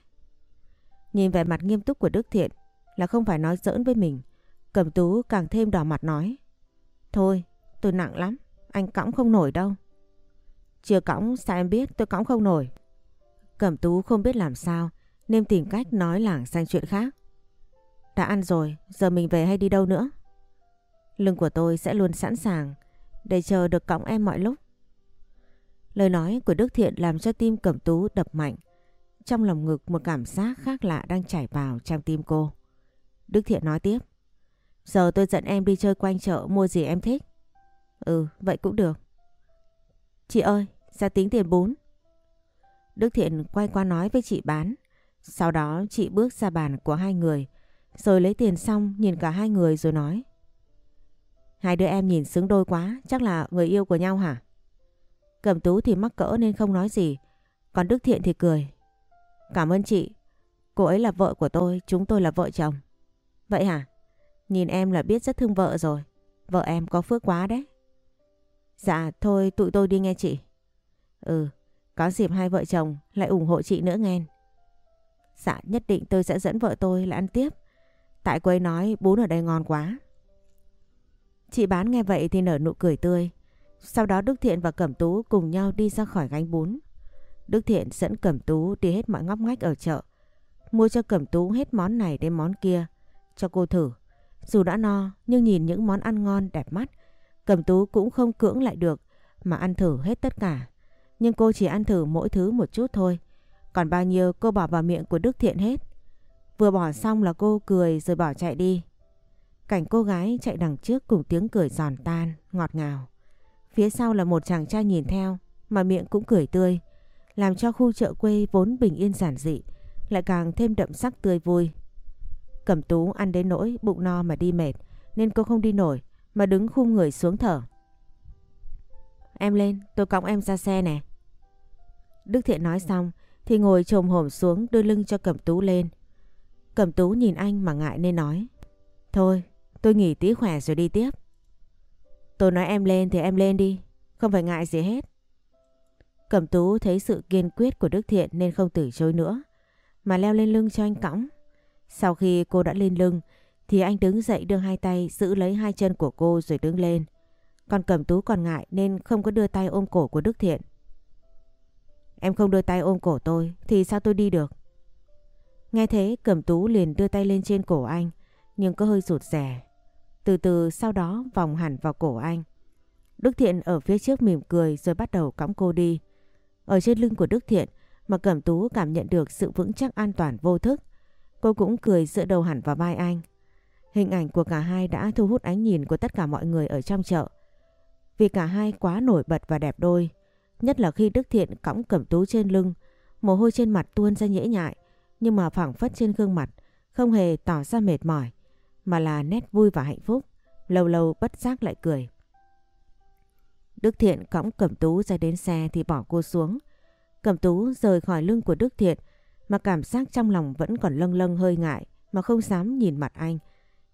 Nhìn vẻ mặt nghiêm túc của Đức Thiện là không phải nói giỡn với mình. Cẩm Tú càng thêm đỏ mặt nói. Thôi, tôi nặng lắm, anh cõng không nổi đâu. Chưa cõng sao em biết tôi cõng không nổi. Cẩm tú không biết làm sao nên tìm cách nói lảng sang chuyện khác. Đã ăn rồi, giờ mình về hay đi đâu nữa? Lưng của tôi sẽ luôn sẵn sàng để chờ được cõng em mọi lúc. Lời nói của Đức Thiện làm cho tim Cẩm Tú đập mạnh. Trong lòng ngực một cảm giác khác lạ đang chảy vào trong tim cô. Đức Thiện nói tiếp. Giờ tôi dẫn em đi chơi quanh chợ mua gì em thích. Ừ, vậy cũng được. Chị ơi, ra tính tiền bún. Đức Thiện quay qua nói với chị bán. Sau đó chị bước ra bàn của hai người. Rồi lấy tiền xong nhìn cả hai người rồi nói. Hai đứa em nhìn xứng đôi quá, chắc là người yêu của nhau hả? Cẩm tú thì mắc cỡ nên không nói gì. Còn Đức Thiện thì cười. Cảm ơn chị. Cô ấy là vợ của tôi, chúng tôi là vợ chồng. Vậy hả? Nhìn em là biết rất thương vợ rồi. Vợ em có phước quá đấy. Dạ thôi tụi tôi đi nghe chị. Ừ, có dịp hai vợ chồng lại ủng hộ chị nữa nghe. Dạ nhất định tôi sẽ dẫn vợ tôi lại ăn tiếp. Tại cô ấy nói bún ở đây ngon quá. Chị bán nghe vậy thì nở nụ cười tươi. Sau đó Đức Thiện và Cẩm Tú cùng nhau đi ra khỏi gánh bún. Đức Thiện dẫn Cẩm Tú đi hết mọi ngóc ngách ở chợ. Mua cho Cẩm Tú hết món này đến món kia. Cho cô thử. Dù đã no nhưng nhìn những món ăn ngon đẹp mắt, Cẩm Tú cũng không cưỡng lại được mà ăn thử hết tất cả. Nhưng cô chỉ ăn thử mỗi thứ một chút thôi. Còn bao nhiêu cô bỏ vào miệng của Đức Thiện hết. Vừa bỏ xong là cô cười rồi bỏ chạy đi. Cảnh cô gái chạy đằng trước cùng tiếng cười giòn tan, ngọt ngào. Phía sau là một chàng trai nhìn theo mà miệng cũng cười tươi, làm cho khu chợ quê vốn bình yên giản dị lại càng thêm đậm sắc tươi vui. Cẩm tú ăn đến nỗi bụng no mà đi mệt nên cô không đi nổi mà đứng khum người xuống thở. Em lên, tôi cõng em ra xe nè. Đức Thiện nói xong thì ngồi trồm hổm xuống đưa lưng cho Cẩm tú lên. Cẩm tú nhìn anh mà ngại nên nói. Thôi, tôi nghỉ tí khỏe rồi đi tiếp. Tôi nói em lên thì em lên đi, không phải ngại gì hết. Cẩm tú thấy sự kiên quyết của Đức Thiện nên không từ chối nữa, mà leo lên lưng cho anh cõng. Sau khi cô đã lên lưng thì anh đứng dậy đưa hai tay giữ lấy hai chân của cô rồi đứng lên. Còn Cẩm tú còn ngại nên không có đưa tay ôm cổ của Đức Thiện. Em không đưa tay ôm cổ tôi thì sao tôi đi được? Nghe thế Cẩm tú liền đưa tay lên trên cổ anh nhưng có hơi rụt rè. Từ từ sau đó vòng hẳn vào cổ anh. Đức Thiện ở phía trước mỉm cười rồi bắt đầu cõng cô đi. Ở trên lưng của Đức Thiện mà Cẩm Tú cảm nhận được sự vững chắc an toàn vô thức. Cô cũng cười dựa đầu hẳn vào vai anh. Hình ảnh của cả hai đã thu hút ánh nhìn của tất cả mọi người ở trong chợ. Vì cả hai quá nổi bật và đẹp đôi. Nhất là khi Đức Thiện cõng Cẩm Tú trên lưng, mồ hôi trên mặt tuôn ra nhễ nhại. Nhưng mà phẳng phất trên gương mặt, không hề tỏ ra mệt mỏi, mà là nét vui và hạnh phúc. Lâu lâu bất giác lại cười. Đức Thiện cõng Cẩm Tú ra đến xe thì bỏ cô xuống. Cẩm Tú rời khỏi lưng của Đức Thiện, mà cảm giác trong lòng vẫn còn lâng lâng hơi ngại, mà không dám nhìn mặt anh,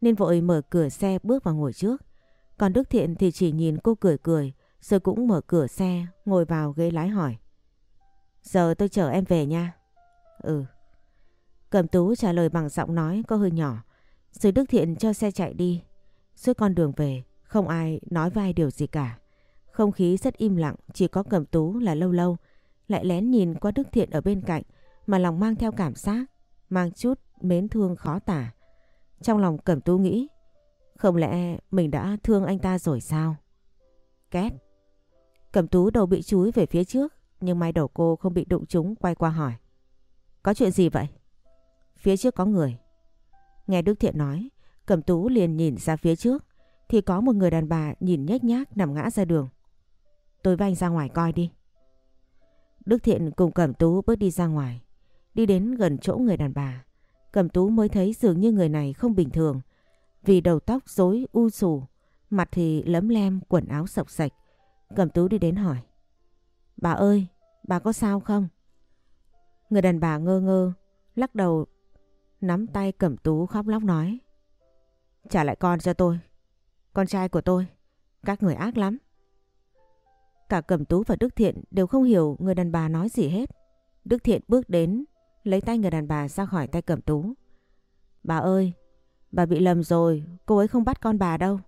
nên vội mở cửa xe bước vào ngồi trước. Còn Đức Thiện thì chỉ nhìn cô cười cười, rồi cũng mở cửa xe, ngồi vào ghế lái hỏi. Giờ tôi chở em về nha. Ừ. Cẩm Tú trả lời bằng giọng nói có hơi nhỏ Sư Đức Thiện cho xe chạy đi. Suốt con đường về không ai nói với ai điều gì cả. Không khí rất im lặng, chỉ có Cẩm Tú là lâu lâu lại lén nhìn qua Đức Thiện ở bên cạnh mà lòng mang theo cảm giác, mang chút mến thương khó tả. Trong lòng Cẩm Tú nghĩ, không lẽ mình đã thương anh ta rồi sao? Két. Cẩm Tú đầu bị chúi về phía trước, nhưng may đầu cô không bị đụng chúng quay qua hỏi. Có chuyện gì vậy? Phía trước có người. Nghe Đức Thiện nói, Cẩm Tú liền nhìn ra phía trước, thì có một người đàn bà nhìn nhếch nhác nằm ngã ra đường. Tôi với anh ra ngoài coi đi. Đức Thiện cùng Cẩm Tú bước đi ra ngoài. Đi đến gần chỗ người đàn bà. Cẩm Tú mới thấy dường như người này không bình thường. Vì đầu tóc rối u sù, mặt thì lấm lem, quần áo sọc sạch. Cẩm Tú đi đến hỏi. Bà ơi, bà có sao không? Người đàn bà ngơ ngơ, lắc đầu, nắm tay Cẩm Tú khóc lóc nói. Trả lại con cho tôi. Con trai của tôi. Các người ác lắm. Cả Cẩm Tú và Đức Thiện đều không hiểu người đàn bà nói gì hết. Đức Thiện bước đến, lấy tay người đàn bà ra khỏi tay Cẩm Tú. Bà ơi, bà bị lầm rồi, cô ấy không bắt con bà đâu.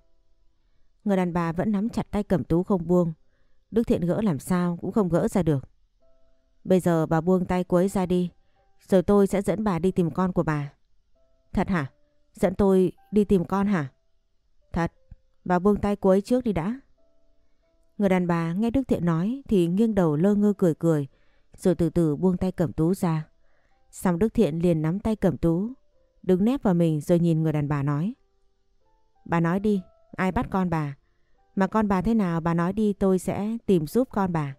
Người đàn bà vẫn nắm chặt tay Cẩm Tú không buông. Đức Thiện gỡ làm sao cũng không gỡ ra được. Bây giờ bà buông tay cô ấy ra đi, rồi tôi sẽ dẫn bà đi tìm con của bà. Thật hả? Dẫn tôi đi tìm con hả? Thật, bà buông tay cô ấy trước đi đã. Người đàn bà nghe Đức Thiện nói thì nghiêng đầu lơ ngơ cười cười, rồi từ từ buông tay Cẩm Tú ra. Xong Đức Thiện liền nắm tay Cẩm Tú, đứng nép vào mình rồi nhìn người đàn bà nói. Bà nói đi, ai bắt con bà? Mà con bà thế nào bà nói đi tôi sẽ tìm giúp con bà.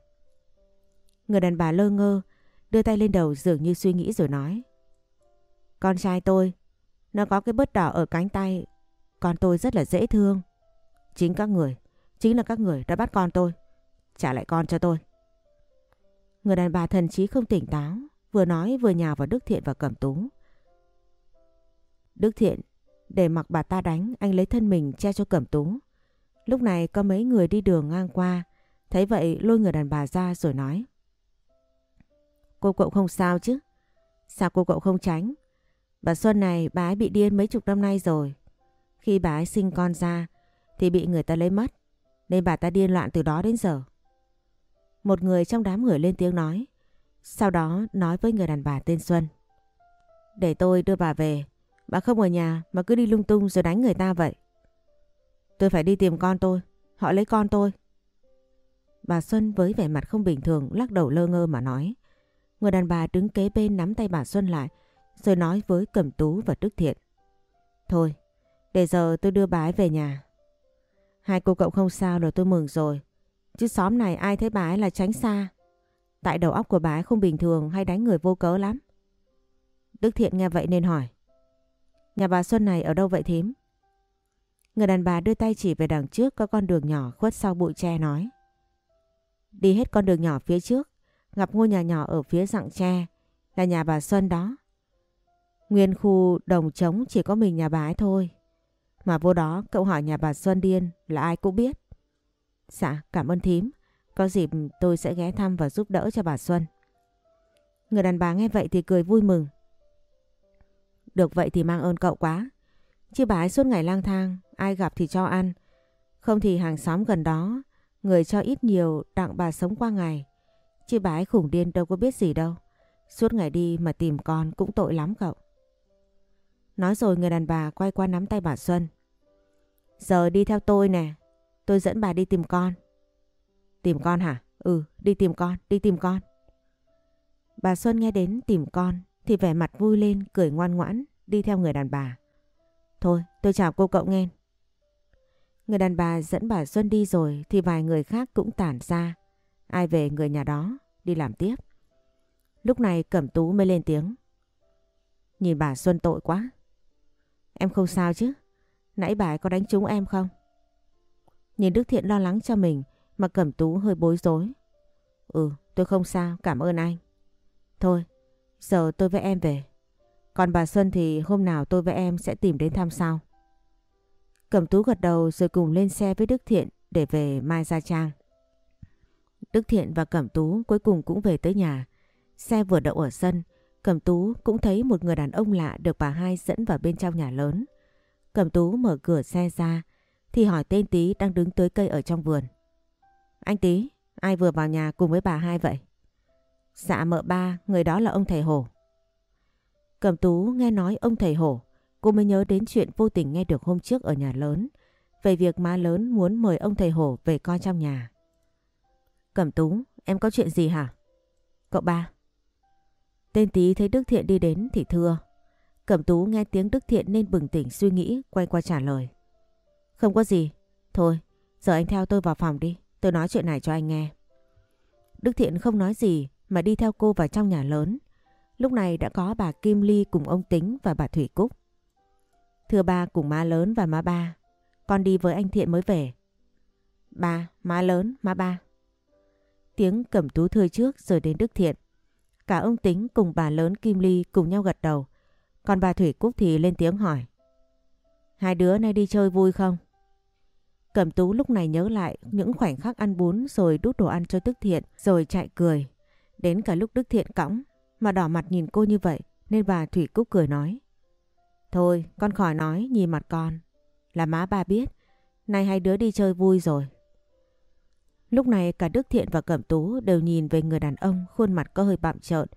Người đàn bà lơ ngơ, đưa tay lên đầu dường như suy nghĩ rồi nói. Con trai tôi, nó có cái bớt đỏ ở cánh tay, con tôi rất là dễ thương. Chính các người Chính là các người đã bắt con tôi. Trả lại con cho tôi. Người đàn bà thần trí không tỉnh táo. Vừa nói vừa nhào vào Đức Thiện và Cẩm Tú. Đức Thiện để mặc bà ta đánh anh lấy thân mình che cho Cẩm Tú. Lúc này có mấy người đi đường ngang qua. Thấy vậy lôi người đàn bà ra rồi nói. Cô cậu không sao chứ? Sao cô cậu không tránh? Bà Xuân này, bà ấy bị điên mấy chục năm nay rồi. Khi bà ấy sinh con ra, thì bị người ta lấy mất. Nên bà ta điên loạn từ đó đến giờ. Một người trong đám người lên tiếng nói. Sau đó nói với người đàn bà tên Xuân. Để tôi đưa bà về. Bà không ở nhà mà cứ đi lung tung rồi đánh người ta vậy. Tôi phải đi tìm con tôi. Họ lấy con tôi. Bà Xuân với vẻ mặt không bình thường lắc đầu lơ ngơ mà nói. Người đàn bà đứng kế bên nắm tay bà Xuân lại rồi nói với Cẩm Tú và Đức Thiện. Thôi, Để giờ tôi đưa bà ấy về nhà. Hai cô cậu không sao rồi tôi mừng rồi. Chứ xóm này ai thấy bà ấy là tránh xa. Tại đầu óc của bà ấy không bình thường hay đánh người vô cớ lắm. Đức Thiện nghe vậy nên hỏi. Nhà bà Xuân này ở đâu vậy thím? Người đàn bà đưa tay chỉ về đằng trước có con đường nhỏ khuất sau bụi tre nói. Đi hết con đường nhỏ phía trước, gặp ngôi nhà nhỏ ở phía rặng tre, là nhà bà Xuân đó. Nguyên khu đồng trống chỉ có mình nhà bà ấy thôi. Mà vô đó cậu hỏi nhà bà Xuân Điên là ai cũng biết. Dạ, cảm ơn thím. Có dịp tôi sẽ ghé thăm và giúp đỡ cho bà Xuân. Người đàn bà nghe vậy thì cười vui mừng. Được vậy thì mang ơn cậu quá. Chứ bà ấy suốt ngày lang thang, ai gặp thì cho ăn. Không thì hàng xóm gần đó, người cho ít nhiều đặng bà sống qua ngày. Chứ bà ấy khủng điên đâu có biết gì đâu. Suốt ngày đi mà tìm con cũng tội lắm cậu. Nói rồi người đàn bà quay qua nắm tay bà Xuân. Giờ đi theo tôi nè, tôi dẫn bà đi tìm con. Tìm con hả? Ừ, đi tìm con, đi tìm con. Bà Xuân nghe đến tìm con thì vẻ mặt vui lên, cười ngoan ngoãn, đi theo người đàn bà. Thôi, tôi chào cô cậu nghe. Người đàn bà dẫn bà Xuân đi rồi thì vài người khác cũng tản ra. Ai về người nhà đó, đi làm tiếp. Lúc này Cẩm Tú mới lên tiếng. Nhìn bà Xuân tội quá. Em không sao chứ? Nãy bà có đánh trúng em không? Nhìn Đức Thiện lo lắng cho mình mà Cẩm Tú hơi bối rối. Ừ, tôi không sao, cảm ơn anh. Thôi, giờ tôi với em về. Còn bà Xuân thì hôm nào tôi với em sẽ tìm đến thăm sau. Cẩm Tú gật đầu rồi cùng lên xe với Đức Thiện để về Mai Gia Trang. Đức Thiện và Cẩm Tú cuối cùng cũng về tới nhà. Xe vừa đậu ở sân, Cẩm Tú cũng thấy một người đàn ông lạ được bà hai dẫn vào bên trong nhà lớn. Cẩm Tú mở cửa xe ra thì hỏi tên Tý đang đứng tới cây ở trong vườn. Anh Tý, ai vừa vào nhà cùng với bà hai vậy? Dạ mợ ba, người đó là ông thầy Hổ. Cẩm Tú nghe nói ông thầy Hổ, cô mới nhớ đến chuyện vô tình nghe được hôm trước ở nhà lớn về việc má lớn muốn mời ông thầy Hổ về coi trong nhà. Cẩm Tú, em có chuyện gì hả? Cậu ba. Tên tí thấy Đức Thiện đi đến thì thưa. Cẩm Tú nghe tiếng Đức Thiện nên bừng tỉnh suy nghĩ quay qua trả lời. Không có gì. Thôi, giờ anh theo tôi vào phòng đi. Tôi nói chuyện này cho anh nghe. Đức Thiện không nói gì mà đi theo cô vào trong nhà lớn. Lúc này đã có bà Kim Ly cùng ông Tính và bà Thủy Cúc. Thưa ba cùng má lớn và má ba, con đi với anh Thiện mới về. Ba, má lớn, má ba. Tiếng cẩm tú thưa trước rồi đến Đức Thiện. Cả ông Tính cùng bà lớn Kim Ly cùng nhau gật đầu. Còn bà Thủy Cúc thì lên tiếng hỏi. Hai đứa nay đi chơi vui không? Cẩm tú lúc này nhớ lại những khoảnh khắc ăn bún rồi đút đồ ăn cho Đức Thiện rồi chạy cười. Đến cả lúc Đức Thiện cõng mà đỏ mặt nhìn cô như vậy nên bà Thủy Cúc cười nói. Thôi, con khỏi nói nhìn mặt con. Là má bà biết. Nay hai đứa đi chơi vui rồi. Lúc này cả Đức Thiện và Cẩm Tú đều nhìn về người đàn ông khuôn mặt có hơi bạm trợn,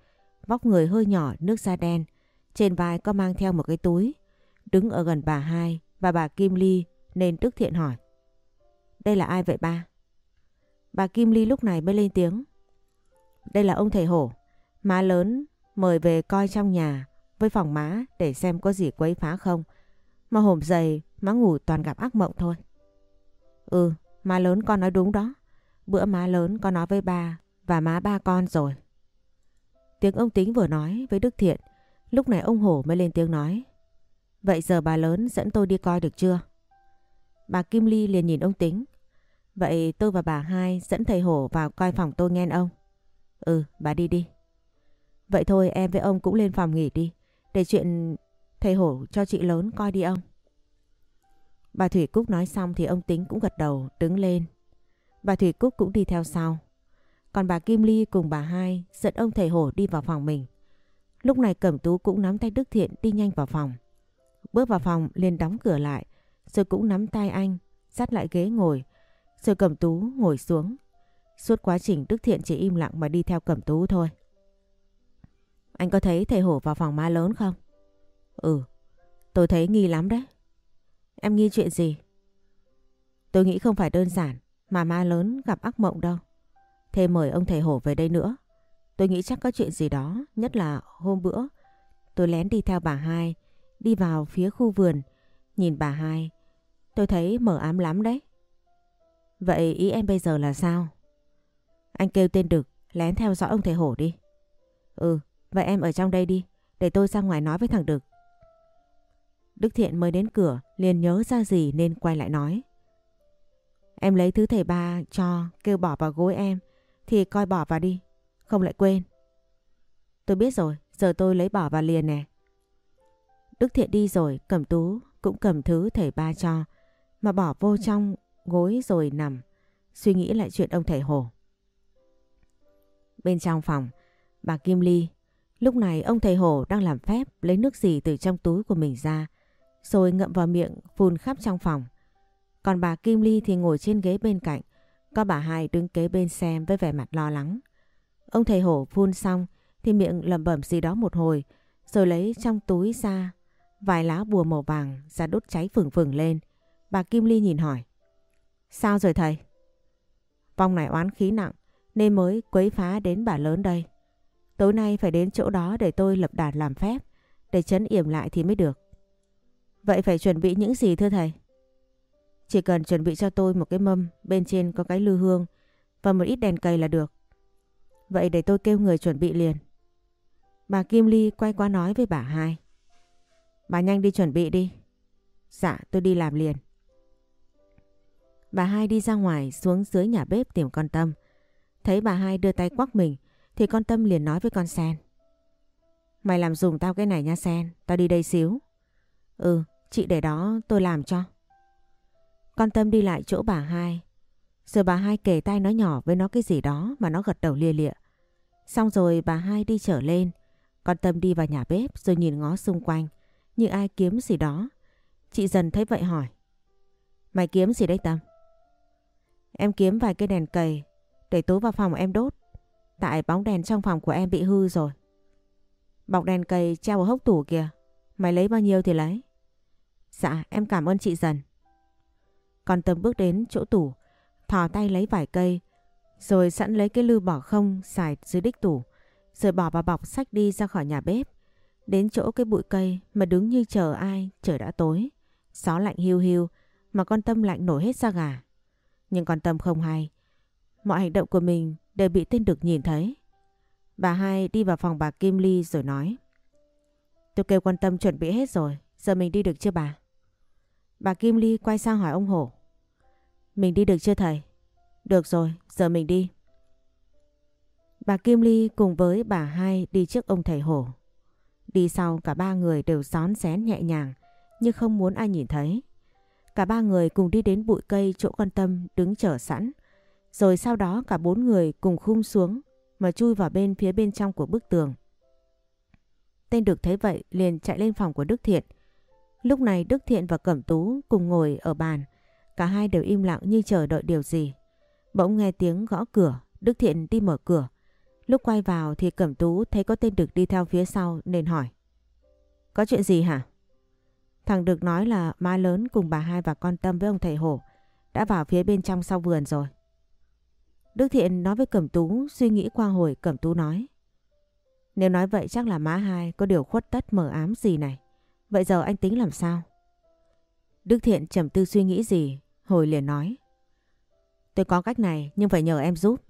vóc người hơi nhỏ, nước da đen, trên vai có mang theo một cái túi. Đứng ở gần bà hai và bà Kim Ly nên Đức Thiện hỏi. Đây là ai vậy ba? Bà Kim Ly lúc này mới lên tiếng. Đây là ông thầy hổ, má lớn mời về coi trong nhà với phòng má để xem có gì quấy phá không. Mà hổm dày má ngủ toàn gặp ác mộng thôi. Ừ, má lớn con nói đúng đó. Bữa má lớn có nói với ba và má ba con rồi. Tiếng ông Tính vừa nói với Đức Thiện, lúc này ông Hổ mới lên tiếng nói. Vậy giờ bà lớn dẫn tôi đi coi được chưa? Bà Kim Ly liền nhìn ông Tính. Vậy tôi và bà hai dẫn thầy Hổ vào coi phòng tôi nghe ông. Ừ, bà đi đi. Vậy thôi em với ông cũng lên phòng nghỉ đi. Để chuyện thầy Hổ cho chị lớn coi đi ông. Bà Thủy Cúc nói xong thì ông Tính cũng gật đầu đứng lên Bà Thủy Cúc cũng đi theo sau. Còn bà Kim Ly cùng bà hai dẫn ông thầy hổ đi vào phòng mình. Lúc này Cẩm Tú cũng nắm tay Đức Thiện đi nhanh vào phòng. Bước vào phòng liền đóng cửa lại rồi cũng nắm tay anh dắt lại ghế ngồi rồi Cẩm Tú ngồi xuống. Suốt quá trình Đức Thiện chỉ im lặng mà đi theo Cẩm Tú thôi. Anh có thấy thầy hổ vào phòng ma lớn không? Ừ, tôi thấy nghi lắm đấy. Em nghi chuyện gì? Tôi nghĩ không phải đơn giản mà ma lớn gặp ác mộng đâu. Thêm mời ông thầy hổ về đây nữa. Tôi nghĩ chắc có chuyện gì đó, nhất là hôm bữa tôi lén đi theo bà hai, đi vào phía khu vườn, Nhìn bà hai, tôi thấy mờ ám lắm đấy. Vậy ý em bây giờ là sao? Anh kêu tên Đực lén theo dõi ông thầy hổ đi. Ừ, vậy em ở trong đây đi, để tôi ra ngoài nói với thằng Đực. Đức Thiện mới đến cửa liền nhớ ra gì nên quay lại nói. Em lấy thứ thầy ba cho kêu bỏ vào gối em thì coi bỏ vào đi, không lại quên. Tôi biết rồi, giờ tôi lấy bỏ vào liền nè. Đức Thiện đi rồi, cầm tú cũng cầm thứ thầy ba cho mà bỏ vô trong gối rồi nằm, suy nghĩ lại chuyện ông thầy Hồ. Bên trong phòng, bà Kim Ly, lúc này ông thầy Hồ đang làm phép lấy nước gì từ trong túi của mình ra, rồi ngậm vào miệng phun khắp trong phòng. Còn bà Kim Ly thì ngồi trên ghế bên cạnh, có bà hai đứng kế bên xem với vẻ mặt lo lắng. Ông thầy hổ phun xong thì miệng lẩm bẩm gì đó một hồi, rồi lấy trong túi ra vài lá bùa màu vàng ra đốt cháy phừng phừng lên. Bà Kim Ly nhìn hỏi. Sao rồi thầy? Vong này oán khí nặng nên mới quấy phá đến bà lớn đây. Tối nay phải đến chỗ đó để tôi lập đàn làm phép, để chấn yểm lại thì mới được. Vậy phải chuẩn bị những gì thưa thầy? Chỉ cần chuẩn bị cho tôi một cái mâm bên trên có cái lư hương và một ít đèn cầy là được. Vậy để tôi kêu người chuẩn bị liền. Bà Kim Ly quay qua nói với bà hai. Bà nhanh đi chuẩn bị đi. Dạ tôi đi làm liền. Bà hai đi ra ngoài xuống dưới nhà bếp tìm con Tâm. Thấy bà hai đưa tay quắc mình thì con Tâm liền nói với con Sen. Mày làm dùng tao cái này nha Sen, tao đi đây xíu. Ừ, chị để đó tôi làm cho. Con Tâm đi lại chỗ bà hai. Rồi bà hai kể tay nói nhỏ với nó cái gì đó mà nó gật đầu lia lịa. Xong rồi bà hai đi trở lên. Con Tâm đi vào nhà bếp rồi nhìn ngó xung quanh. Như ai kiếm gì đó. Chị dần thấy vậy hỏi. Mày kiếm gì đấy Tâm? Em kiếm vài cây đèn cầy để tối vào phòng em đốt. Tại bóng đèn trong phòng của em bị hư rồi. Bọc đèn cầy treo ở hốc tủ kìa. Mày lấy bao nhiêu thì lấy. Dạ em cảm ơn chị dần. Con Tâm bước đến chỗ tủ, thò tay lấy vài cây, rồi sẵn lấy cái lư bỏ không xài dưới đích tủ, rồi bỏ vào bọc sách đi ra khỏi nhà bếp. Đến chỗ cái bụi cây mà đứng như chờ ai, trời đã tối. Gió lạnh hiu hiu mà con Tâm lạnh nổi hết da gà. Nhưng con Tâm không hay. Mọi hành động của mình đều bị tên Đực nhìn thấy. Bà hai đi vào phòng bà Kim Ly rồi nói. Tôi kêu quan tâm chuẩn bị hết rồi, giờ mình đi được chưa bà? Bà Kim Ly quay sang hỏi ông Hổ. Mình đi được chưa thầy? Được rồi, giờ mình đi. Bà Kim Ly cùng với bà hai đi trước ông thầy hổ. Đi sau cả ba người đều xón xén nhẹ nhàng nhưng không muốn ai nhìn thấy. Cả ba người cùng đi đến bụi cây chỗ con tâm đứng chờ sẵn. Rồi sau đó cả bốn người cùng khum xuống mà chui vào bên phía bên trong của bức tường. Tên được thấy vậy liền chạy lên phòng của Đức Thiện. Lúc này Đức Thiện và Cẩm Tú cùng ngồi ở bàn Cả hai đều im lặng như chờ đợi điều gì. Bỗng nghe tiếng gõ cửa, Đức Thiện đi mở cửa. Lúc quay vào thì Cẩm Tú thấy có tên Đực đi theo phía sau nên hỏi. Có chuyện gì hả? Thằng Đực nói là má lớn cùng bà hai và con Tâm với ông thầy Hổ đã vào phía bên trong sau vườn rồi. Đức Thiện nói với Cẩm Tú, suy nghĩ qua hồi Cẩm Tú nói. Nếu nói vậy chắc là má hai có điều khuất tất mờ ám gì này. Vậy giờ anh tính làm sao? Đức Thiện trầm tư suy nghĩ gì Hồi liền nói. Tôi có cách này nhưng phải nhờ em giúp.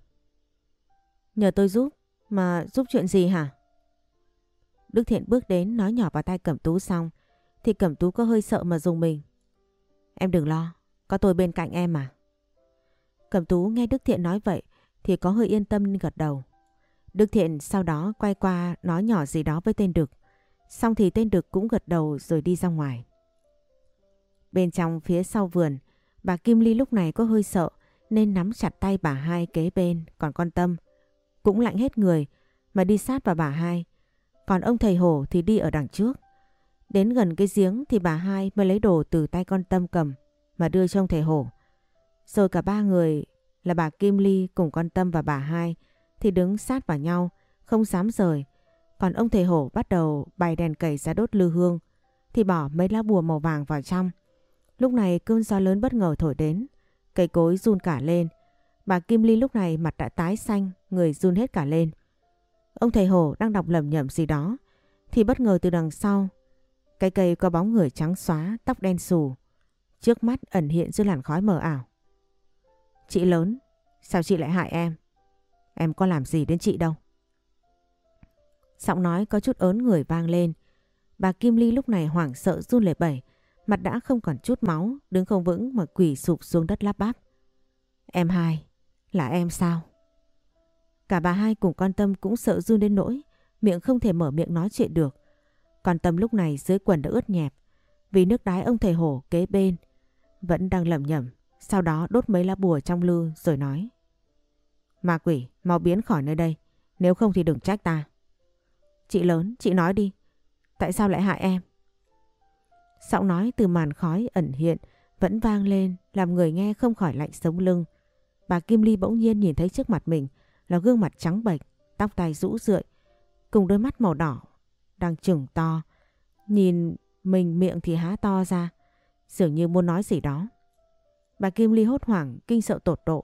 Nhờ tôi giúp? Mà giúp chuyện gì hả? Đức Thiện bước đến nói nhỏ vào tay Cẩm Tú xong thì Cẩm Tú có hơi sợ mà dùng mình. Em đừng lo, có tôi bên cạnh em mà. Cẩm Tú nghe Đức Thiện nói vậy thì có hơi yên tâm gật đầu. Đức Thiện sau đó quay qua nói nhỏ gì đó với tên Đực. Xong thì tên Đực cũng gật đầu rồi đi ra ngoài. Bên trong phía sau vườn Bà Kim Ly lúc này có hơi sợ, nên nắm chặt tay bà hai kế bên, còn con Tâm cũng lạnh hết người, mà đi sát vào bà hai. Còn ông thầy hổ thì đi ở đằng trước. Đến gần cái giếng thì bà hai mới lấy đồ từ tay con Tâm cầm, mà đưa cho ông thầy hổ. Rồi cả ba người là bà Kim Ly cùng con Tâm và bà hai thì đứng sát vào nhau, không dám rời. Còn ông thầy hổ bắt đầu bày đèn cầy ra đốt lư hương, thì bỏ mấy lá bùa màu vàng vào trong. Lúc này cơn gió lớn bất ngờ thổi đến, cây cối run cả lên. Bà Kim Ly lúc này mặt đã tái xanh, người run hết cả lên. Ông thầy Hổ đang đọc lầm nhầm gì đó, thì bất ngờ từ đằng sau, Cái cây có bóng người trắng xóa, tóc đen xù. Trước mắt ẩn hiện dưới làn khói mờ ảo. Chị lớn, sao chị lại hại em? Em có làm gì đến chị đâu. Giọng nói có chút ớn người vang lên. Bà Kim Ly lúc này hoảng sợ run lẩy bẩy. Mặt đã không còn chút máu, đứng không vững mà quỳ sụp xuống đất lắp bắp. Em hai, là em sao? Cả bà hai cùng con Tâm cũng sợ run đến nỗi, miệng không thể mở miệng nói chuyện được. Con Tâm lúc này dưới quần đã ướt nhẹp, vì nước đái ông thầy hổ kế bên. Vẫn đang lẩm nhẩm, sau đó đốt mấy lá bùa trong lư rồi nói. Ma quỷ, mau biến khỏi nơi đây, nếu không thì đừng trách ta. Chị lớn, chị nói đi, tại sao lại hại em? Giọng nói từ màn khói ẩn hiện vẫn vang lên làm người nghe không khỏi lạnh sống lưng. Bà Kim Ly bỗng nhiên nhìn thấy trước mặt mình là gương mặt trắng bệch, tóc tai rũ rượi, cùng đôi mắt màu đỏ, đang trừng to. Nhìn mình miệng thì há to ra, dường như muốn nói gì đó. Bà Kim Ly hốt hoảng, kinh sợ tột độ,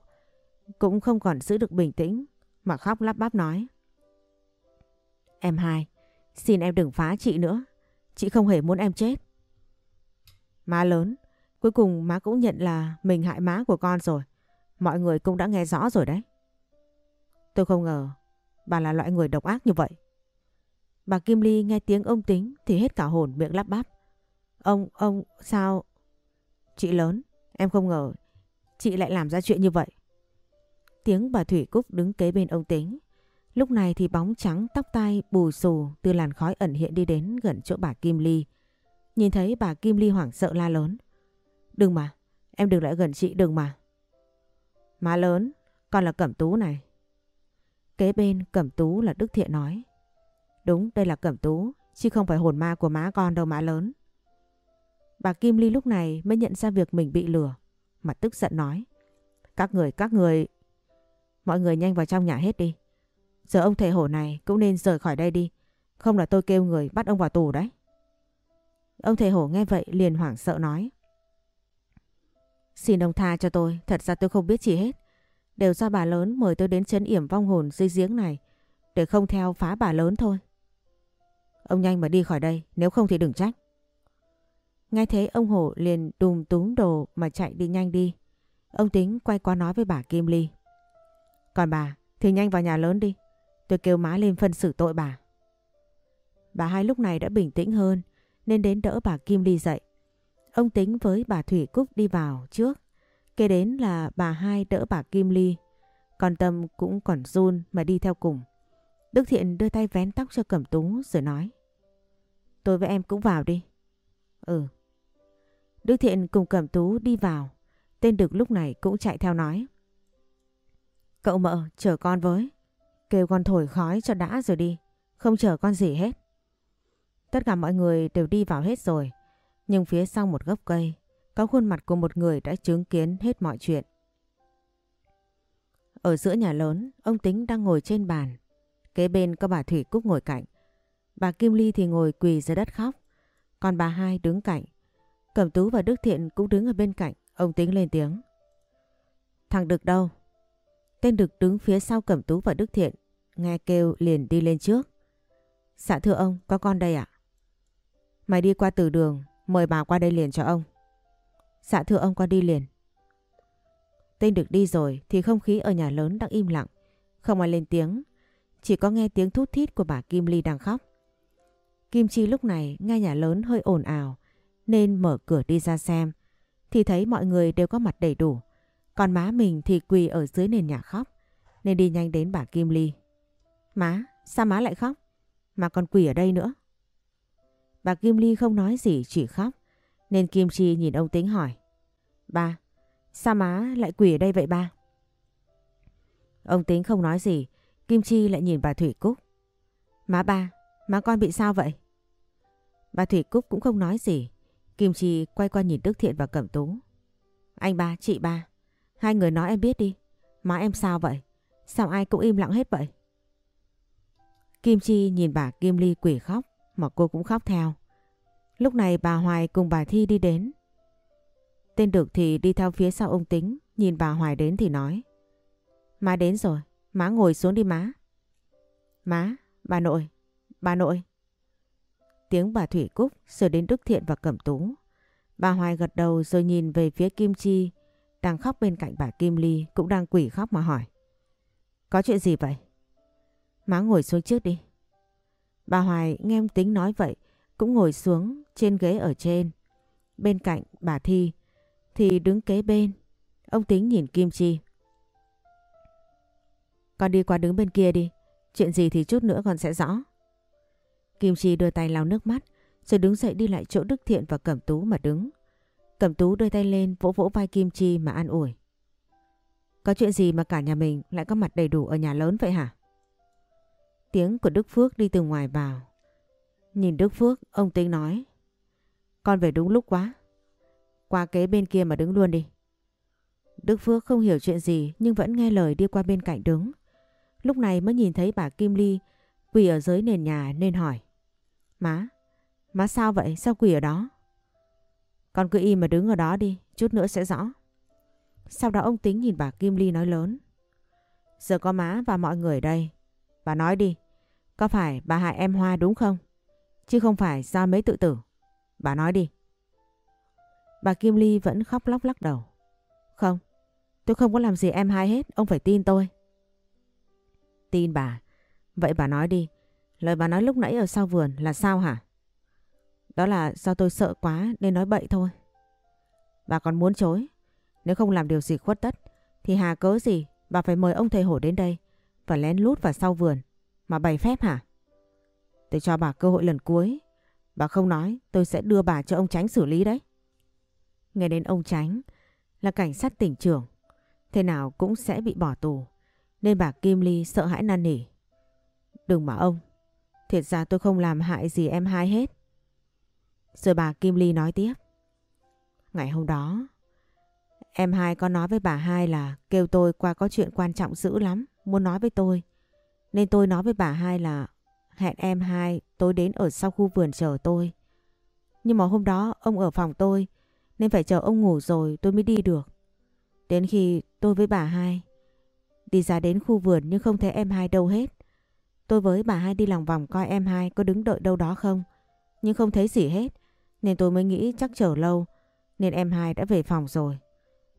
cũng không còn giữ được bình tĩnh, mà khóc lắp bắp nói. Em hai, xin em đừng phá chị nữa, chị không hề muốn em chết. Má lớn, cuối cùng má cũng nhận là mình hại má của con rồi. Mọi người cũng đã nghe rõ rồi đấy. Tôi không ngờ bà là loại người độc ác như vậy. Bà Kim Ly nghe tiếng ông tính thì hết cả hồn miệng lắp bắp. Ông, ông, sao? Chị lớn, em không ngờ chị lại làm ra chuyện như vậy. Tiếng bà Thủy Cúc đứng kế bên ông tính. Lúc này thì bóng trắng tóc tai bù xù từ làn khói ẩn hiện đi đến gần chỗ bà Kim Ly. Nhìn thấy bà Kim Ly hoảng sợ la lớn. Đừng mà, em đừng lại gần chị đừng mà. Má lớn, con là Cẩm Tú này. Kế bên Cẩm Tú là Đức Thiện nói. Đúng, đây là Cẩm Tú, chứ không phải hồn ma của má con đâu má lớn. Bà Kim Ly lúc này mới nhận ra việc mình bị lừa, mà tức giận nói. Các người, các người... Mọi người nhanh vào trong nhà hết đi. Giờ ông thầy hổ này cũng nên rời khỏi đây đi. Không là tôi kêu người bắt ông vào tù đấy. Ông thầy hổ nghe vậy liền hoảng sợ nói. Xin ông tha cho tôi, thật ra tôi không biết gì hết. Đều do bà lớn mời tôi đến chấn yểm vong hồn dưới giếng này để không theo phá bà lớn thôi. Ông nhanh mà đi khỏi đây, nếu không thì đừng trách. Nghe thế ông hổ liền đùm túm đồ mà chạy đi nhanh đi. Ông tính quay qua nói với bà Kim Ly. Còn bà thì nhanh vào nhà lớn đi. Tôi kêu má lên phân xử tội bà. Bà hai lúc này đã bình tĩnh hơn nên đến đỡ bà Kim Ly dậy. Ông tính với bà Thủy Cúc đi vào trước. Kế đến là bà hai đỡ bà Kim Ly. Còn Tâm cũng còn run mà đi theo cùng. Đức Thiện đưa tay vén tóc cho Cẩm Tú rồi nói. Tôi với em cũng vào đi. Ừ. Đức Thiện cùng Cẩm Tú đi vào. Tên Đực lúc này cũng chạy theo nói. Cậu mợ chờ con với. Kêu con thổi khói cho đã rồi đi. Không chờ con gì hết. Tất cả mọi người đều đi vào hết rồi. Nhưng phía sau một gốc cây, có khuôn mặt của một người đã chứng kiến hết mọi chuyện. Ở giữa nhà lớn, ông Tính đang ngồi trên bàn. Kế bên có bà Thủy Cúc ngồi cạnh. Bà Kim Ly thì ngồi quỳ dưới đất khóc. Còn bà hai đứng cạnh. Cẩm Tú và Đức Thiện cũng đứng ở bên cạnh. Ông Tính lên tiếng. Thằng Đực đâu? Tên Đực đứng phía sau Cẩm Tú và Đức Thiện. Nghe kêu liền đi lên trước. Dạ thưa ông, có con đây ạ? Mày đi qua từ đường, mời bà qua đây liền cho ông. Dạ thưa ông qua đi liền. Tên được đi rồi thì không khí ở nhà lớn đang im lặng. Không ai lên tiếng. Chỉ có nghe tiếng thút thít của bà Kim Ly đang khóc. Kim Chi lúc này nghe nhà lớn hơi ồn ào nên mở cửa đi ra xem. Thì thấy mọi người đều có mặt đầy đủ. Còn má mình thì quỳ ở dưới nền nhà khóc nên đi nhanh đến bà Kim Ly. Má, sao má lại khóc? Mà còn quỳ ở đây nữa. Bà Kim Ly không nói gì chỉ khóc. Nên Kim Chi nhìn ông Tính hỏi. Ba, sao má lại quỳ ở đây vậy ba? Ông Tính không nói gì. Kim Chi lại nhìn bà Thủy Cúc. Má ba, má con bị sao vậy? Bà Thủy Cúc cũng không nói gì. Kim Chi quay qua nhìn Đức Thiện và Cẩm Tú. Anh ba, chị ba, hai người nói em biết đi. Má em sao vậy? Sao ai cũng im lặng hết vậy? Kim Chi nhìn bà Kim Ly quỷ khóc mà cô cũng khóc theo. Lúc này bà Hoài cùng bà Thi đi đến. Tên Được thì đi theo phía sau ông Tính, nhìn bà Hoài đến thì nói. Má đến rồi, má ngồi xuống đi má. Má, bà nội, bà nội. Tiếng bà Thủy Cúc rồi đến Đức Thiện và Cẩm Tú. Bà Hoài gật đầu rồi nhìn về phía Kim Chi đang khóc bên cạnh bà Kim Ly cũng đang quỷ khóc mà hỏi. Có chuyện gì vậy? Má ngồi xuống trước đi. Bà Hoài nghe ông Tính nói vậy, cũng ngồi xuống trên ghế ở trên. Bên cạnh bà Thi, thì đứng kế bên. Ông Tính nhìn Kim Chi. Con đi qua đứng bên kia đi. Chuyện gì thì chút nữa con sẽ rõ. Kim Chi đưa tay lau nước mắt, rồi đứng dậy đi lại chỗ Đức Thiện và Cẩm Tú mà đứng. Cẩm Tú đưa tay lên vỗ vỗ vai Kim Chi mà an ủi. Có chuyện gì mà cả nhà mình lại có mặt đầy đủ ở nhà lớn vậy hả? Tiếng của Đức Phước đi từ ngoài vào. Nhìn Đức Phước, ông Tính nói. Con về đúng lúc quá. Qua kế bên kia mà đứng luôn đi. Đức Phước không hiểu chuyện gì nhưng vẫn nghe lời đi qua bên cạnh đứng. Lúc này mới nhìn thấy bà Kim Ly quỳ ở dưới nền nhà nên hỏi. Má, má sao vậy? Sao quỳ ở đó? Con cứ im mà đứng ở đó đi, chút nữa sẽ rõ. Sau đó ông Tính nhìn bà Kim Ly nói lớn. Giờ có má và mọi người ở đây. Bà nói đi, có phải bà hại em Hoa đúng không? Chứ không phải do mấy tự tử. Bà nói đi. Bà Kim Ly vẫn khóc lóc lắc đầu. Không, tôi không có làm gì em hai hết, ông phải tin tôi. Tin bà. Vậy bà nói đi, lời bà nói lúc nãy ở sau vườn là sao hả? Đó là do tôi sợ quá nên nói bậy thôi. Bà còn muốn chối. Nếu không làm điều gì khuất tất thì hà cớ gì bà phải mời ông thầy hổ đến đây và lén lút vào sau vườn mà bày phép hả? Tôi cho bà cơ hội lần cuối. Bà không nói tôi sẽ đưa bà cho ông Tránh xử lý đấy. Nghe đến ông Tránh là cảnh sát tỉnh trưởng. Thế nào cũng sẽ bị bỏ tù. Nên bà Kim Ly sợ hãi năn nỉ. Đừng mà ông. Thiệt ra tôi không làm hại gì em hai hết. Rồi bà Kim Ly nói tiếp. Ngày hôm đó, em hai có nói với bà hai là kêu tôi qua có chuyện quan trọng dữ lắm, muốn nói với tôi. Nên tôi nói với bà hai là hẹn em hai tối đến ở sau khu vườn chờ tôi. Nhưng mà hôm đó ông ở phòng tôi, nên phải chờ ông ngủ rồi tôi mới đi được. Đến khi tôi với bà hai đi ra đến khu vườn nhưng không thấy em hai đâu hết. Tôi với bà hai đi lòng vòng coi em hai có đứng đợi đâu đó không. Nhưng không thấy gì hết. Nên tôi mới nghĩ chắc chờ lâu, Nên em hai đã về phòng rồi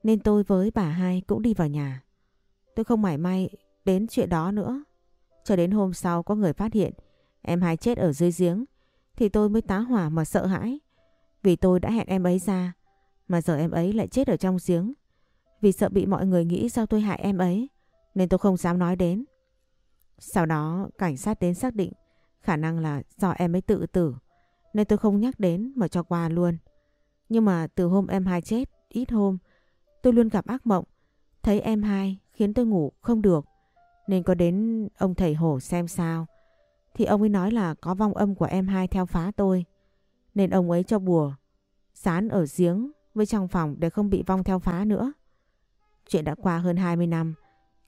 Nên tôi với bà hai cũng đi vào nhà Tôi không mải may đến chuyện đó nữa cho đến hôm sau có người phát hiện Em hai chết ở dưới giếng Thì tôi mới tá hỏa mà sợ hãi Vì tôi đã hẹn em ấy ra Mà giờ em ấy lại chết ở trong giếng Vì sợ bị mọi người nghĩ sao tôi hại em ấy Nên tôi không dám nói đến Sau đó cảnh sát đến xác định Khả năng là do em ấy tự tử nên tôi không nhắc đến mà cho qua luôn. Nhưng mà từ hôm em hai chết, ít hôm, tôi luôn gặp ác mộng. Thấy em hai khiến tôi ngủ không được. Nên có đến ông thầy hổ xem sao. Thì ông ấy nói là có vong âm của em hai theo phá tôi. Nên ông ấy cho bùa, sán ở giếng với trong phòng để không bị vong theo phá nữa. Chuyện đã qua hơn 20 năm.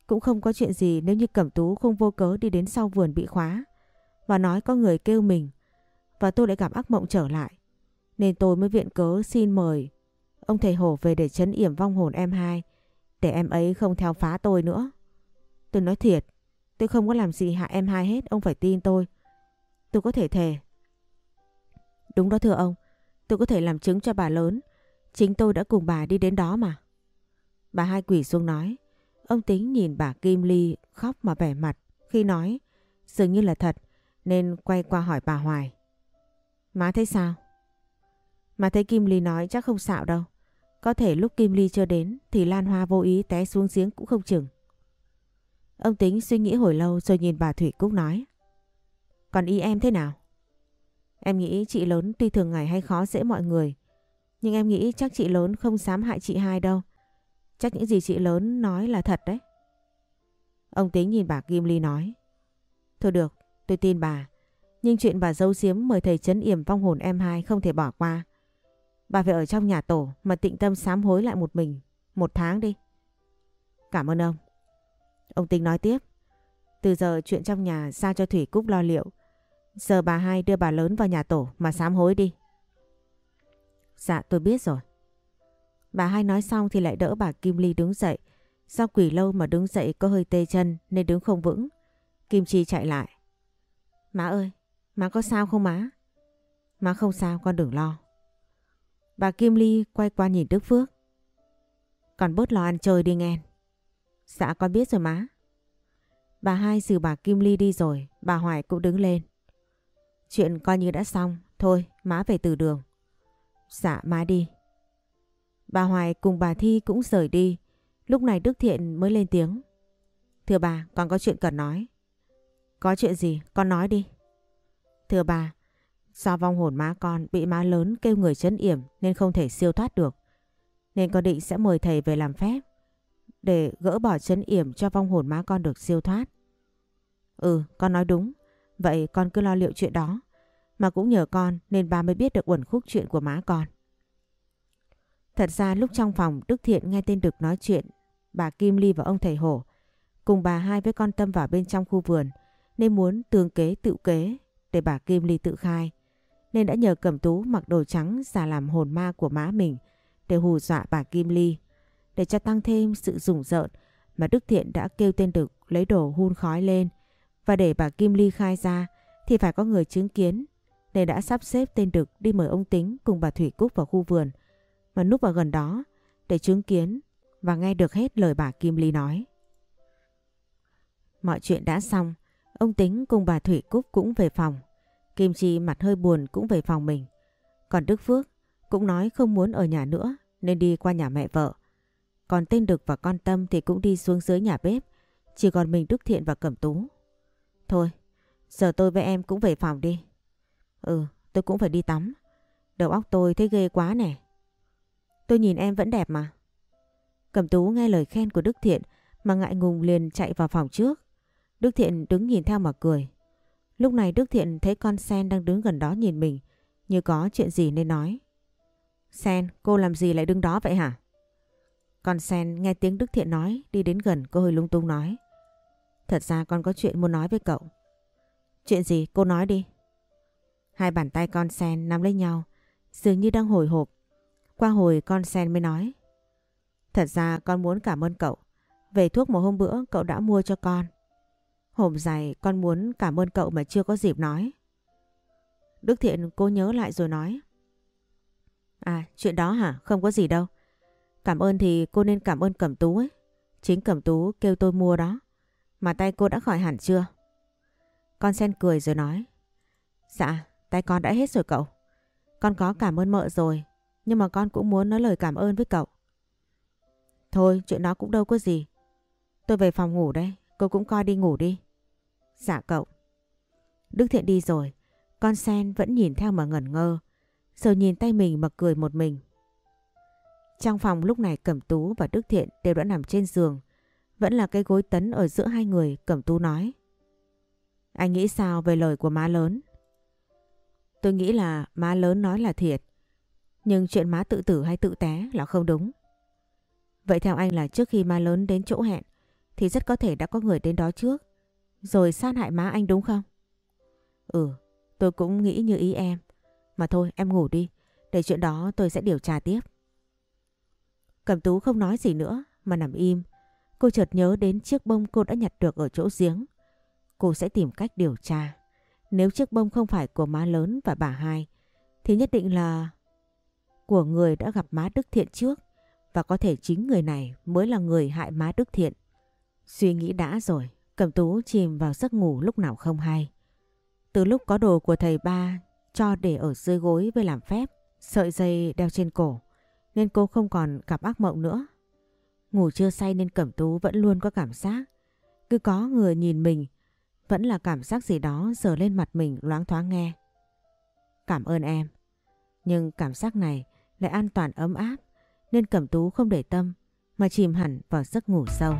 Cũng không có chuyện gì nếu như Cẩm Tú không vô cớ đi đến sau vườn bị khóa. Và nói có người kêu mình và tôi lại gặp ác mộng trở lại. Nên tôi mới viện cớ xin mời ông thầy Hổ về để chấn yểm vong hồn em hai, để em ấy không theo phá tôi nữa. Tôi nói thiệt, tôi không có làm gì hại em hai hết, ông phải tin tôi. Tôi có thể thề. Đúng đó thưa ông, tôi có thể làm chứng cho bà lớn. Chính tôi đã cùng bà đi đến đó mà. Bà hai quỷ xuống nói. Ông tính nhìn bà Kim Ly khóc mà vẻ mặt khi nói dường như là thật nên quay qua hỏi bà Hoài. Má thấy sao? Má thấy Kim Ly nói chắc không xạo đâu. Có thể lúc Kim Ly chưa đến thì Lan Hoa vô ý té xuống giếng cũng không chừng. Ông Tính suy nghĩ hồi lâu rồi nhìn bà Thủy Cúc nói. Còn ý em thế nào? Em nghĩ chị lớn tuy thường ngày hay khó dễ mọi người. Nhưng em nghĩ chắc chị lớn không dám hại chị hai đâu. Chắc những gì chị lớn nói là thật đấy. Ông Tính nhìn bà Kim Ly nói. Thôi được, tôi tin bà. Nhưng chuyện bà dâu xiếm mời thầy chấn yểm vong hồn em hai không thể bỏ qua. Bà phải ở trong nhà tổ mà tịnh tâm sám hối lại một mình. Một tháng đi. Cảm ơn ông. Ông Tinh nói tiếp. Từ giờ chuyện trong nhà sao cho Thủy Cúc lo liệu. Giờ bà hai đưa bà lớn vào nhà tổ mà sám hối đi. Dạ tôi biết rồi. Bà hai nói xong thì lại đỡ bà Kim Ly đứng dậy. Do quỷ lâu mà đứng dậy có hơi tê chân nên đứng không vững. Kim Chi chạy lại. Má ơi, Má có sao không má? Má không sao con đừng lo. Bà Kim Ly quay qua nhìn Đức Phước. Còn bớt lo ăn chơi đi nghe. Dạ con biết rồi má. Bà hai dìu bà Kim Ly đi rồi, bà Hoài cũng đứng lên. Chuyện coi như đã xong, thôi má về từ đường. Dạ má đi. Bà Hoài cùng bà Thi cũng rời đi, lúc này Đức Thiện mới lên tiếng. Thưa bà, con có chuyện cần nói. Có chuyện gì, con nói đi. Thưa bà, do vong hồn má con bị má lớn kêu người chấn yểm nên không thể siêu thoát được. Nên con định sẽ mời thầy về làm phép để gỡ bỏ chấn yểm cho vong hồn má con được siêu thoát. Ừ, con nói đúng. Vậy con cứ lo liệu chuyện đó. Mà cũng nhờ con nên bà mới biết được uẩn khúc chuyện của má con. Thật ra lúc trong phòng Đức Thiện nghe tên Đực nói chuyện, bà Kim Ly và ông thầy Hổ cùng bà hai với con Tâm vào bên trong khu vườn nên muốn tường kế tự kế để bà Kim Ly tự khai. Nên đã nhờ Cẩm Tú mặc đồ trắng giả làm hồn ma của má mình để hù dọa bà Kim Ly. Để cho tăng thêm sự rủng rợn mà Đức Thiện đã kêu tên Đực lấy đồ hun khói lên và để bà Kim Ly khai ra thì phải có người chứng kiến nên đã sắp xếp tên Đực đi mời ông Tính cùng bà Thủy Cúc vào khu vườn mà núp vào gần đó để chứng kiến và nghe được hết lời bà Kim Ly nói. Mọi chuyện đã xong, ông Tính cùng bà Thủy Cúc cũng về phòng. Kim Chi mặt hơi buồn cũng về phòng mình. Còn Đức Phước cũng nói không muốn ở nhà nữa nên đi qua nhà mẹ vợ. Còn tên Đực và con Tâm thì cũng đi xuống dưới nhà bếp. Chỉ còn mình Đức Thiện và Cẩm Tú. Thôi, giờ tôi với em cũng về phòng đi. Ừ, tôi cũng phải đi tắm. Đầu óc tôi thấy ghê quá nè. Tôi nhìn em vẫn đẹp mà. Cẩm Tú nghe lời khen của Đức Thiện mà ngại ngùng liền chạy vào phòng trước. Đức Thiện đứng nhìn theo mà cười. Lúc này Đức Thiện thấy con Sen đang đứng gần đó nhìn mình như có chuyện gì nên nói. Sen, cô làm gì lại đứng đó vậy hả? Con Sen nghe tiếng Đức Thiện nói đi đến gần cô hơi lung tung nói. Thật ra con có chuyện muốn nói với cậu. Chuyện gì cô nói đi. Hai bàn tay con sen nắm lấy nhau, dường như đang hồi hộp. Qua hồi con sen mới nói. Thật ra con muốn cảm ơn cậu. Về thuốc một hôm bữa cậu đã mua cho con. Hôm dài con muốn cảm ơn cậu mà chưa có dịp nói. Đức Thiện cô nhớ lại rồi nói. À chuyện đó hả? Không có gì đâu. Cảm ơn thì cô nên cảm ơn Cẩm Tú ấy. Chính Cẩm Tú kêu tôi mua đó. Mà tay cô đã khỏi hẳn chưa? Con sen cười rồi nói. Dạ, tay con đã hết rồi cậu. Con có cảm ơn mợ rồi, nhưng mà con cũng muốn nói lời cảm ơn với cậu. Thôi, chuyện đó cũng đâu có gì. Tôi về phòng ngủ đây, cô cũng coi đi ngủ đi. Dạ cậu. Đức Thiện đi rồi, con sen vẫn nhìn theo mà ngẩn ngơ, rồi nhìn tay mình mà cười một mình. Trong phòng lúc này Cẩm Tú và Đức Thiện đều đã nằm trên giường, vẫn là cái gối tấn ở giữa hai người Cẩm Tú nói. Anh nghĩ sao về lời của má lớn? Tôi nghĩ là má lớn nói là thiệt. Nhưng chuyện má tự tử hay tự té là không đúng. Vậy theo anh là trước khi má lớn đến chỗ hẹn thì rất có thể đã có người đến đó trước. Rồi sát hại má anh đúng không? Ừ, tôi cũng nghĩ như ý em. Mà thôi em ngủ đi. Để chuyện đó tôi sẽ điều tra tiếp. Cẩm tú không nói gì nữa mà nằm im. Cô chợt nhớ đến chiếc bông cô đã nhặt được ở chỗ giếng. Cô sẽ tìm cách điều tra. Nếu chiếc bông không phải của má lớn và bà hai thì nhất định là của người đã gặp má Đức Thiện trước và có thể chính người này mới là người hại má Đức Thiện. Suy nghĩ đã rồi, Cẩm Tú chìm vào giấc ngủ lúc nào không hay. Từ lúc có đồ của thầy ba cho để ở dưới gối với làm phép, sợi dây đeo trên cổ, nên cô không còn gặp ác mộng nữa. Ngủ chưa say nên Cẩm Tú vẫn luôn có cảm giác cứ có người nhìn mình, vẫn là cảm giác gì đó dở lên mặt mình loáng thoáng nghe. Cảm ơn em. Nhưng cảm giác này lại an toàn ấm áp, nên Cẩm Tú không để tâm, mà chìm hẳn vào giấc ngủ sâu.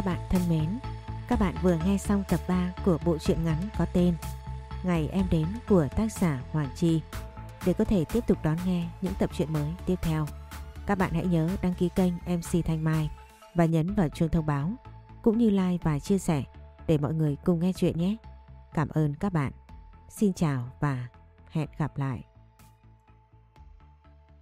Các bạn thân mến, các bạn vừa nghe xong tập 3 của bộ truyện ngắn có tên Ngày em đến của tác giả Hoàng Chi. Để có thể tiếp tục đón nghe những tập truyện mới tiếp theo, các bạn hãy nhớ đăng ký kênh MC Thanh Mai và nhấn vào chuông thông báo, cũng như like và chia sẻ để mọi người cùng nghe chuyện nhé. Cảm ơn các bạn. Xin chào và Hẹn gặp lại.